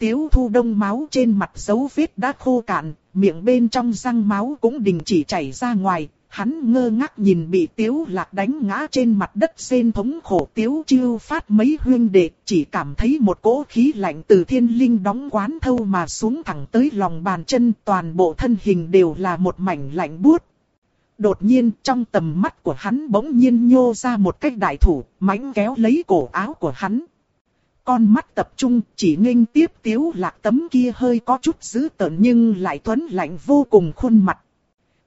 Tiếu thu đông máu trên mặt dấu vết đã khô cạn, miệng bên trong răng máu cũng đình chỉ chảy ra ngoài, hắn ngơ ngác nhìn bị tiếu lạc đánh ngã trên mặt đất xên thống khổ tiếu chiêu phát mấy huyên đệ, chỉ cảm thấy một cỗ khí lạnh từ thiên linh đóng quán thâu mà xuống thẳng tới lòng bàn chân, toàn bộ thân hình đều là một mảnh lạnh buốt. Đột nhiên trong tầm mắt của hắn bỗng nhiên nhô ra một cái đại thủ, mánh kéo lấy cổ áo của hắn. Con mắt tập trung chỉ nghênh tiếp tiếu lạc tấm kia hơi có chút dữ tợn nhưng lại tuấn lạnh vô cùng khuôn mặt.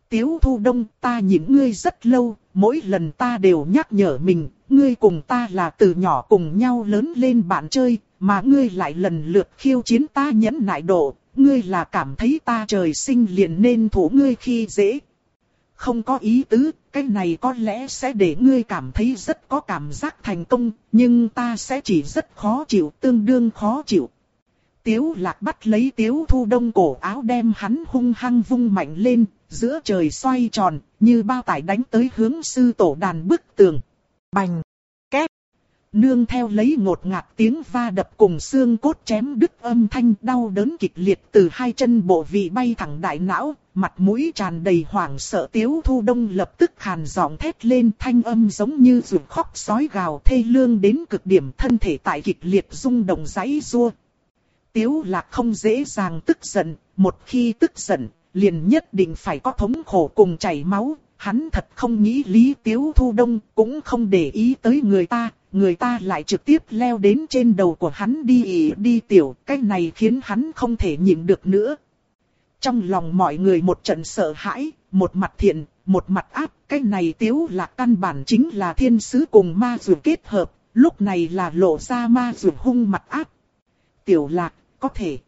Tiếu thu đông ta nhìn ngươi rất lâu, mỗi lần ta đều nhắc nhở mình, ngươi cùng ta là từ nhỏ cùng nhau lớn lên bạn chơi, mà ngươi lại lần lượt khiêu chiến ta nhẫn nại độ, ngươi là cảm thấy ta trời sinh liền nên thủ ngươi khi dễ. Không có ý tứ, cái này có lẽ sẽ để ngươi cảm thấy rất có cảm giác thành công, nhưng ta sẽ chỉ rất khó chịu, tương đương khó chịu. Tiếu lạc bắt lấy tiếu thu đông cổ áo đem hắn hung hăng vung mạnh lên, giữa trời xoay tròn, như bao tải đánh tới hướng sư tổ đàn bức tường. Bành! Nương theo lấy ngột ngạt tiếng va đập cùng xương cốt chém đứt âm thanh đau đớn kịch liệt từ hai chân bộ vị bay thẳng đại não, mặt mũi tràn đầy hoảng sợ tiếu thu đông lập tức khàn giọng thét lên thanh âm giống như ruột khóc sói gào thê lương đến cực điểm thân thể tại kịch liệt rung động giấy rua. Tiếu là không dễ dàng tức giận, một khi tức giận, liền nhất định phải có thống khổ cùng chảy máu. Hắn thật không nghĩ Lý Tiếu Thu Đông, cũng không để ý tới người ta, người ta lại trực tiếp leo đến trên đầu của hắn đi ỉ đi tiểu, cái này khiến hắn không thể nhịn được nữa. Trong lòng mọi người một trận sợ hãi, một mặt thiện, một mặt áp, cái này tiếu là căn bản chính là thiên sứ cùng ma dù kết hợp, lúc này là lộ ra ma dù hung mặt áp. Tiểu lạc, có thể.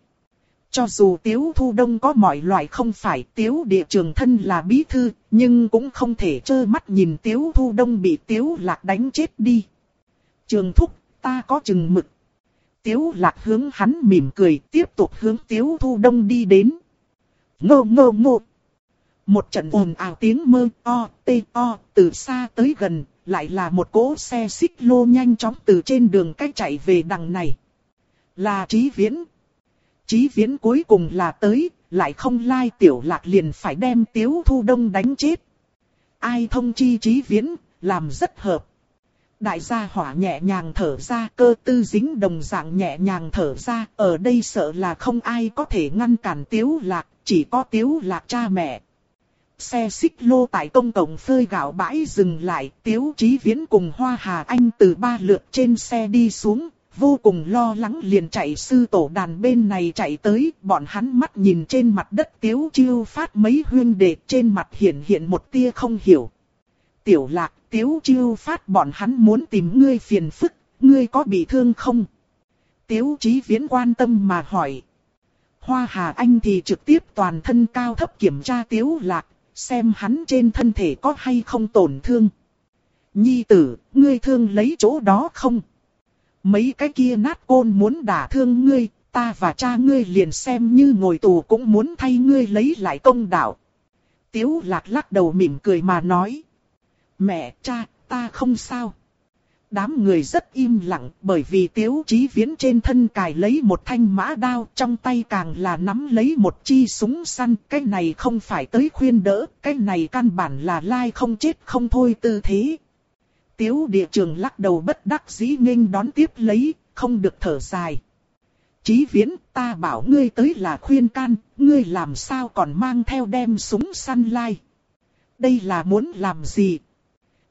Cho dù Tiếu Thu Đông có mọi loại không phải Tiếu Địa Trường thân là bí thư, nhưng cũng không thể trơ mắt nhìn Tiếu Thu Đông bị Tiếu Lạc đánh chết đi. Trường Thúc, ta có chừng mực. Tiếu Lạc hướng hắn mỉm cười, tiếp tục hướng Tiếu Thu Đông đi đến. Ngô ngô ngô. Một trận ồn ào tiếng mơ o, tê o, từ xa tới gần, lại là một cỗ xe xích lô nhanh chóng từ trên đường cách chạy về đằng này. Là trí viễn, Chí viễn cuối cùng là tới, lại không lai tiểu lạc liền phải đem tiếu thu đông đánh chết. Ai thông chi chí viễn, làm rất hợp. Đại gia hỏa nhẹ nhàng thở ra, cơ tư dính đồng dạng nhẹ nhàng thở ra, ở đây sợ là không ai có thể ngăn cản tiếu lạc, chỉ có tiếu lạc cha mẹ. Xe xích lô tại công cộng phơi gạo bãi dừng lại, tiếu chí viễn cùng Hoa Hà Anh từ ba lượt trên xe đi xuống, vô cùng lo lắng liền chạy sư tổ đàn bên này chạy tới, bọn hắn mắt nhìn trên mặt đất tiếu chiêu phát mấy huyên đệ trên mặt hiện hiện một tia không hiểu. Tiểu lạc, tiếu chiêu phát bọn hắn muốn tìm ngươi phiền phức, ngươi có bị thương không? Tiếu chí viễn quan tâm mà hỏi. Hoa Hà Anh thì trực tiếp toàn thân cao thấp kiểm tra tiếu lạc, xem hắn trên thân thể có hay không tổn thương. Nhi tử, ngươi thương lấy chỗ đó không? Mấy cái kia nát côn muốn đả thương ngươi, ta và cha ngươi liền xem như ngồi tù cũng muốn thay ngươi lấy lại công đạo. Tiếu lạc lắc đầu mỉm cười mà nói. Mẹ, cha, ta không sao. Đám người rất im lặng bởi vì tiếu chí viễn trên thân cài lấy một thanh mã đao trong tay càng là nắm lấy một chi súng săn. Cái này không phải tới khuyên đỡ, cái này căn bản là lai không chết không thôi tư thế. Tiếu địa trường lắc đầu bất đắc dĩ nghênh đón tiếp lấy, không được thở dài. Chí viễn, ta bảo ngươi tới là khuyên can, ngươi làm sao còn mang theo đem súng săn lai. Đây là muốn làm gì?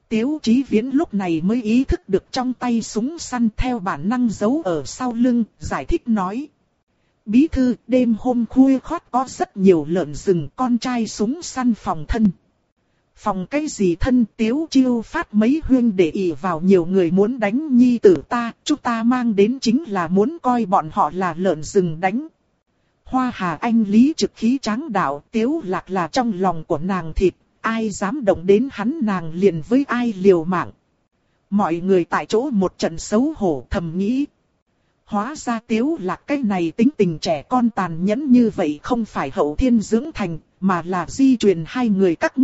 Tiếu chí viễn lúc này mới ý thức được trong tay súng săn theo bản năng giấu ở sau lưng, giải thích nói. Bí thư, đêm hôm khuya khót có rất nhiều lợn rừng con trai súng săn phòng thân. Phòng cái gì thân tiếu chiêu phát mấy huyên để ỉ vào nhiều người muốn đánh nhi tử ta, chúng ta mang đến chính là muốn coi bọn họ là lợn rừng đánh. Hoa hà anh lý trực khí tráng đạo tiếu lạc là trong lòng của nàng thịt, ai dám động đến hắn nàng liền với ai liều mạng. Mọi người tại chỗ một trận xấu hổ thầm nghĩ. Hóa ra tiếu lạc cái này tính tình trẻ con tàn nhẫn như vậy không phải hậu thiên dưỡng thành, mà là di truyền hai người các